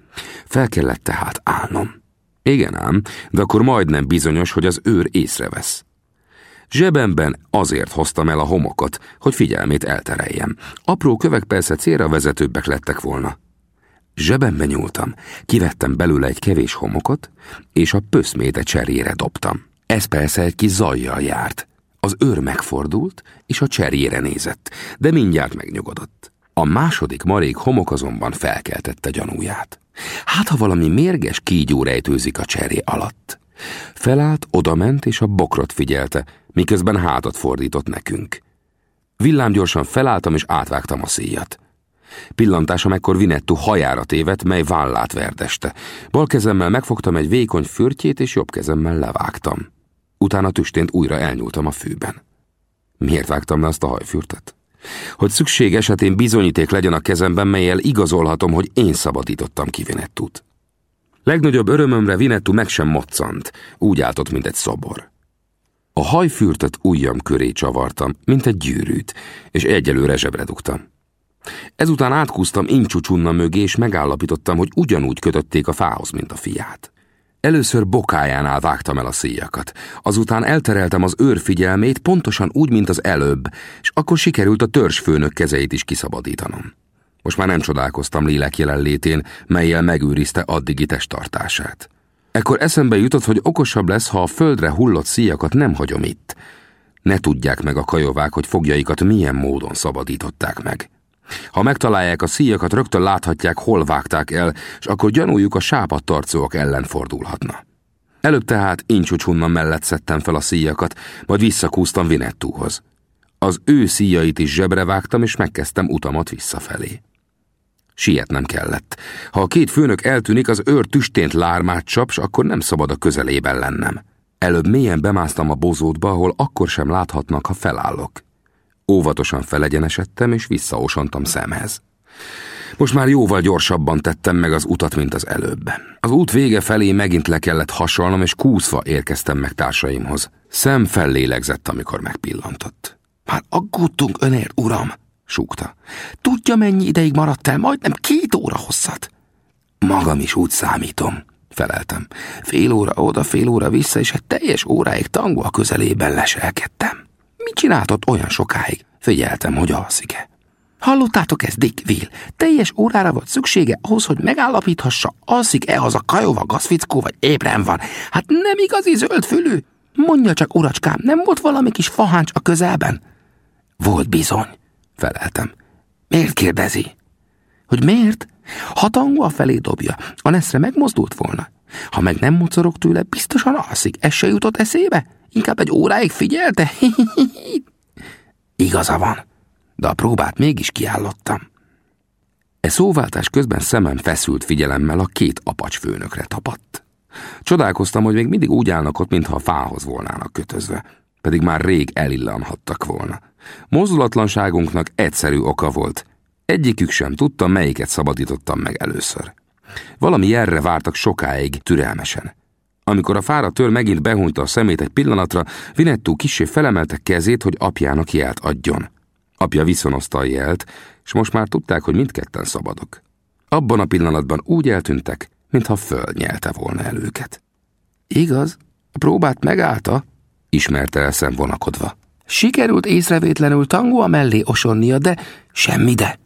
Fel kellett tehát állnom. Igen ám, de akkor majdnem bizonyos, hogy az őr észrevesz. Zsebemben azért hoztam el a homokot, hogy figyelmét eltereljem. Apró kövek persze célra vezetőbbek lettek volna. Zsebembe nyúltam, kivettem belőle egy kevés homokot, és a pöszméte cserjére dobtam. Ez persze egy kis zajjal járt. Az őr megfordult, és a cserjére nézett, de mindjárt megnyugodott. A második marék homok azonban felkeltette gyanúját. Hát, ha valami mérges kígyó rejtőzik a cseré alatt. Felállt, odament, és a bokrot figyelte, miközben hátat fordított nekünk. Villám gyorsan felálltam, és átvágtam a szíjat. Pillantásom ekkor Vinettu hajára tévedt, mely vállát verdeste. Bal kezemmel megfogtam egy vékony fürtjét, és jobb kezemmel levágtam. Utána tüstént újra elnyúltam a fűben. Miért vágtam le azt a hajfürtet? Hogy szükség esetén bizonyíték legyen a kezemben, melyel igazolhatom, hogy én szabadítottam ki Vinettut. Legnagyobb örömömre Vinettu meg sem moccant, úgy álltott, mint egy szobor. A hajfürtöt ujjam köré csavartam, mint egy gyűrűt, és egyelőre zsebre dugtam. Ezután átkúztam Incsúcsunna mögé, és megállapítottam, hogy ugyanúgy kötötték a fához, mint a fiát. Először bokájánál vágtam el a szíjakat, azután eltereltem az őr figyelmét pontosan úgy, mint az előbb, és akkor sikerült a törzsfőnök kezeit is kiszabadítanom. Most már nem csodálkoztam lélek jelenlétén, melyel megőrizte addigi testtartását. Ekkor eszembe jutott, hogy okosabb lesz, ha a földre hullott szíjakat nem hagyom itt. Ne tudják meg a kajovák, hogy fogjaikat milyen módon szabadították meg. Ha megtalálják a szíjakat, rögtön láthatják, hol vágták el, és akkor gyanújuk a sápadtarcóak ellen fordulhatna. Előbb tehát Incsucsunna mellett szedtem fel a szíjakat, majd visszakúztam Vinettúhoz. Az ő szíjait is zsebre vágtam, és megkezdtem utamat visszafelé. Sietnem kellett. Ha a két főnök eltűnik, az őr tüstént lármát csaps, akkor nem szabad a közelében lennem. Előbb mélyen bemásztam a bozótba, ahol akkor sem láthatnak, ha felállok. Óvatosan felegyenesedtem, és visszaosontam szemhez. Most már jóval gyorsabban tettem meg az utat, mint az előbb. Az út vége felé megint le kellett hasalnom, és kúszva érkeztem meg társaimhoz. Szem fellélegzett, amikor megpillantott. Már aggódtunk önért, uram, súgta. Tudja, mennyi ideig maradt el? Majdnem két óra hosszat. Magam is úgy számítom, feleltem. Fél óra oda, fél óra vissza, és egy teljes óráig tangó a közelében leselkedtem. Mit csináltott olyan sokáig? Figyeltem, hogy alszik-e. Hallottátok ezt, Dick Will? Teljes órára volt szüksége ahhoz, hogy megállapíthassa, alszik-e az a kajova gazfickó, vagy ébren van. Hát nem igazi zöldfülű. Mondja csak, uracskám, nem volt valami kis faháncs a közelben? Volt bizony, feleltem. Miért kérdezi? Hogy miért? Ha a felé dobja, a neszre megmozdult volna. Ha meg nem mocorog tőle, biztosan alszik. Ez se jutott eszébe? Inkább egy óráig figyelte? Igaza van, de a próbát mégis kiállottam. E szóváltás közben szemem feszült figyelemmel a két apacs főnökre tapadt. Csodálkoztam, hogy még mindig úgy állnak ott, mintha a fához volnának kötözve, pedig már rég elillanhattak volna. Mozdulatlanságunknak egyszerű oka volt. Egyikük sem tudta, melyiket szabadítottam meg először. Valami erre vártak sokáig, türelmesen. Amikor a fára tör megint behúnyta a szemét egy pillanatra, Vinettú kisé felemelte kezét, hogy apjának jelt adjon. Apja viszonozta a jelt, és most már tudták, hogy mindketten szabadok. Abban a pillanatban úgy eltűntek, mintha fölnyelte volna el őket. Igaz, a próbát megállta, ismerte el szem vonakodva. Sikerült észrevétlenül a mellé osonnia, de semmi de.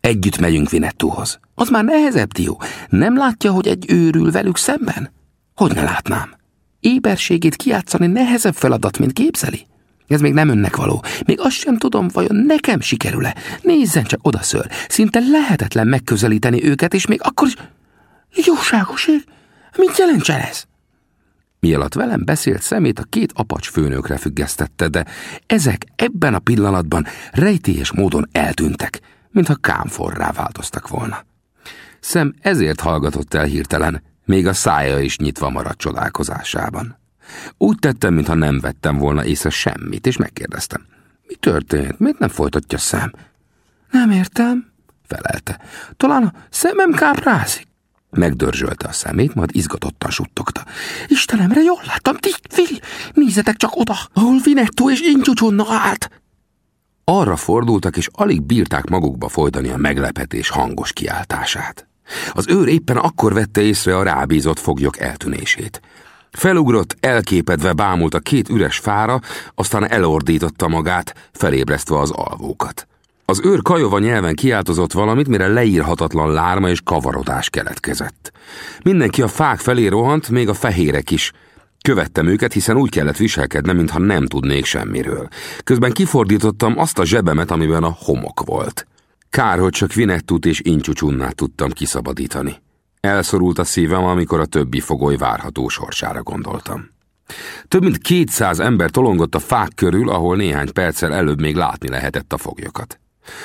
Együtt megyünk Vinettúhoz. Az már nehezebb, Dió. Nem látja, hogy egy őrül velük szemben? Hogy ne látnám? Éberségét kiátszani nehezebb feladat, mint képzeli? Ez még nem önnek való. Még azt sem tudom, vajon nekem sikerül-e. Nézzen csak oda, ször. Szinte lehetetlen megközelíteni őket, és még akkor is... Jóságos ég? Mit jelentsen ez? Mi alatt velem beszélt szemét a két apacs főnökre függesztette, de ezek ebben a pillanatban rejtélyes módon eltűntek, mintha kámforrá változtak volna. Szem ezért hallgatott el hirtelen, még a szája is nyitva maradt csodálkozásában. Úgy tettem, mintha nem vettem volna észre semmit, és megkérdeztem. Mi történt? Miért nem folytatja szem? Nem értem, felelte. Talán a szemem káprázik. Megdörzsölte a szemét, majd izgatottan suttogta. Istenemre, jól láttam, ti, Fili, nézzetek csak oda, ahol Vinetto és Incsucsonna állt. Arra fordultak, és alig bírták magukba folytani a meglepetés hangos kiáltását. Az őr éppen akkor vette észre a rábízott foglyok eltűnését. Felugrott, elképedve bámult a két üres fára, aztán elordította magát, felébresztve az alvókat. Az őr kajova nyelven kiáltozott valamit, mire leírhatatlan lárma és kavarodás keletkezett. Mindenki a fák felé rohant, még a fehérek is. Követtem őket, hiszen úgy kellett viselkednem, mintha nem tudnék semmiről. Közben kifordítottam azt a zsebemet, amiben a homok volt. Kár, hogy csak Vinettut és Incsucsunnát tudtam kiszabadítani. Elszorult a szívem, amikor a többi fogoly várható sorsára gondoltam. Több mint kétszáz ember tolongott a fák körül, ahol néhány perccel előbb még látni lehetett a foglyokat.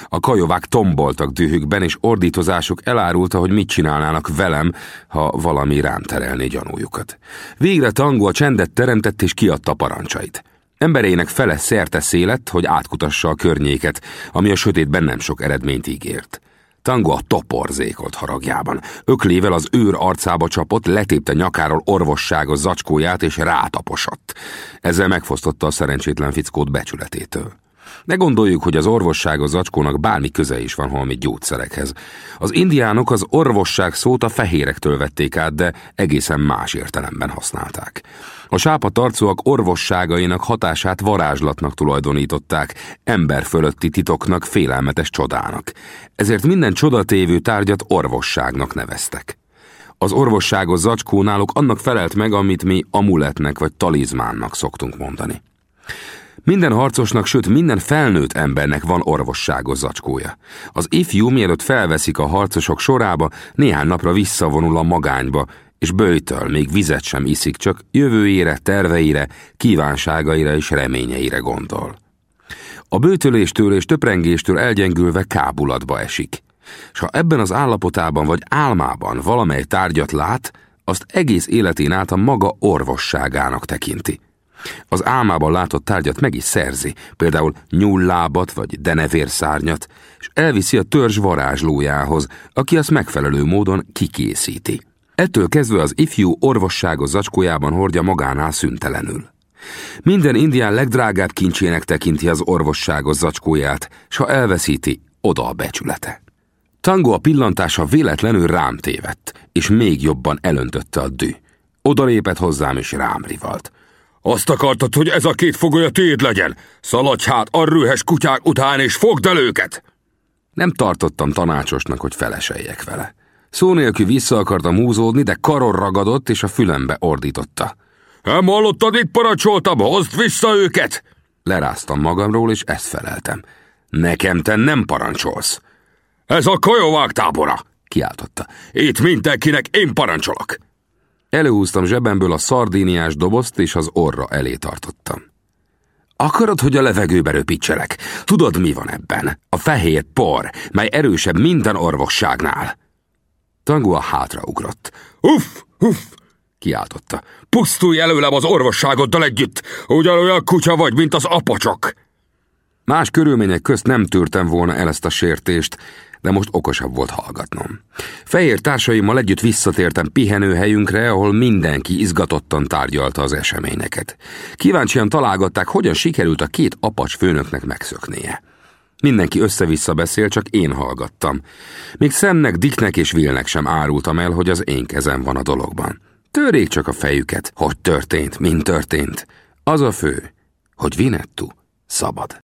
A kajovák tomboltak dühükben, és ordítozásuk elárulta, hogy mit csinálnának velem, ha valami rám terelné gyanújukat. Végre Tango a csendet teremtett és kiadta parancsait. Embereinek fele szerte szélet, hogy átkutassa a környéket, ami a sötétben nem sok eredményt ígért. Tango a toporzékolt haragjában. Öklével az őr arcába csapott, letépte nyakáról orvosságos zacskóját és rátaposott. Ezzel megfosztotta a szerencsétlen fickót becsületétől. Ne gondoljuk, hogy az orvosság a zacskónak bármi köze is van holmi gyógyszerekhez. Az indiánok az orvosság szót a fehérektől vették át, de egészen más értelemben használták. A sápa tarcúak orvosságainak hatását varázslatnak tulajdonították, ember fölötti titoknak, félelmetes csodának. Ezért minden csodatévő tárgyat orvosságnak neveztek. Az orvosságos zacskó náluk annak felelt meg, amit mi amuletnek vagy talizmánnak szoktunk mondani. Minden harcosnak, sőt minden felnőtt embernek van orvosságos zacskója. Az ifjú, mielőtt felveszik a harcosok sorába, néhány napra visszavonul a magányba, és bőjtől még vizet sem iszik, csak jövőjére, terveire, kívánságaira és reményeire gondol. A bőtöléstől és töprengéstől elgyengülve kábulatba esik. És ha ebben az állapotában vagy álmában valamely tárgyat lát, azt egész életén át a maga orvosságának tekinti. Az álmában látott tárgyat meg is szerzi, például nyullábat vagy denevérszárnyat, és elviszi a törzs varázslójához, aki azt megfelelő módon kikészíti. Ettől kezdve az ifjú orvosságos zacskójában hordja magánál szüntelenül. Minden indián legdrágább kincsének tekinti az orvosságos zacskóját, s ha elveszíti, oda a becsülete. Tango a pillantása véletlenül rám tévedt, és még jobban elöntötte a dű. Oda lépett hozzám, és rám rivalt. Azt akartad, hogy ez a két fogolya tiéd legyen? Szaladj hát a rühes kutyák után, és fogd el őket! Nem tartottam tanácsosnak, hogy feleseljek vele. Szó nélkül vissza akartam húzódni, de karor ragadott, és a fülembe ordította. Nem hallottad, mit parancsoltam? Hozd vissza őket! Leráztam magamról, és ezt feleltem. Nekem te nem parancsolsz. Ez a kajovák tábora, kiáltotta. Itt mindenkinek én parancsolok. Előhúztam zsebemből a szardíniás dobozt, és az orra elé tartottam. Akarod, hogy a levegőbe röpítselek? Tudod, mi van ebben? A fehér por, mely erősebb minden orvosságnál. Tangu a hátraugrott. Uff, uff, kiáltotta. Pusztulj előlem az orvosságoddal együtt, ugyanolyan kutya vagy, mint az apacsok. Más körülmények közt nem tűrtem volna el ezt a sértést, de most okosabb volt hallgatnom. Fehér társaimmal együtt visszatértem pihenőhelyünkre, ahol mindenki izgatottan tárgyalta az eseményeket. Kíváncsian találgatták, hogyan sikerült a két apacs főnöknek megszöknie. Mindenki össze-vissza beszél, csak én hallgattam. Még Szemnek, Dicknek és Vilnek sem árultam el, hogy az én kezem van a dologban. Törjék csak a fejüket, hogy történt, mint történt. Az a fő, hogy Vinettu szabad.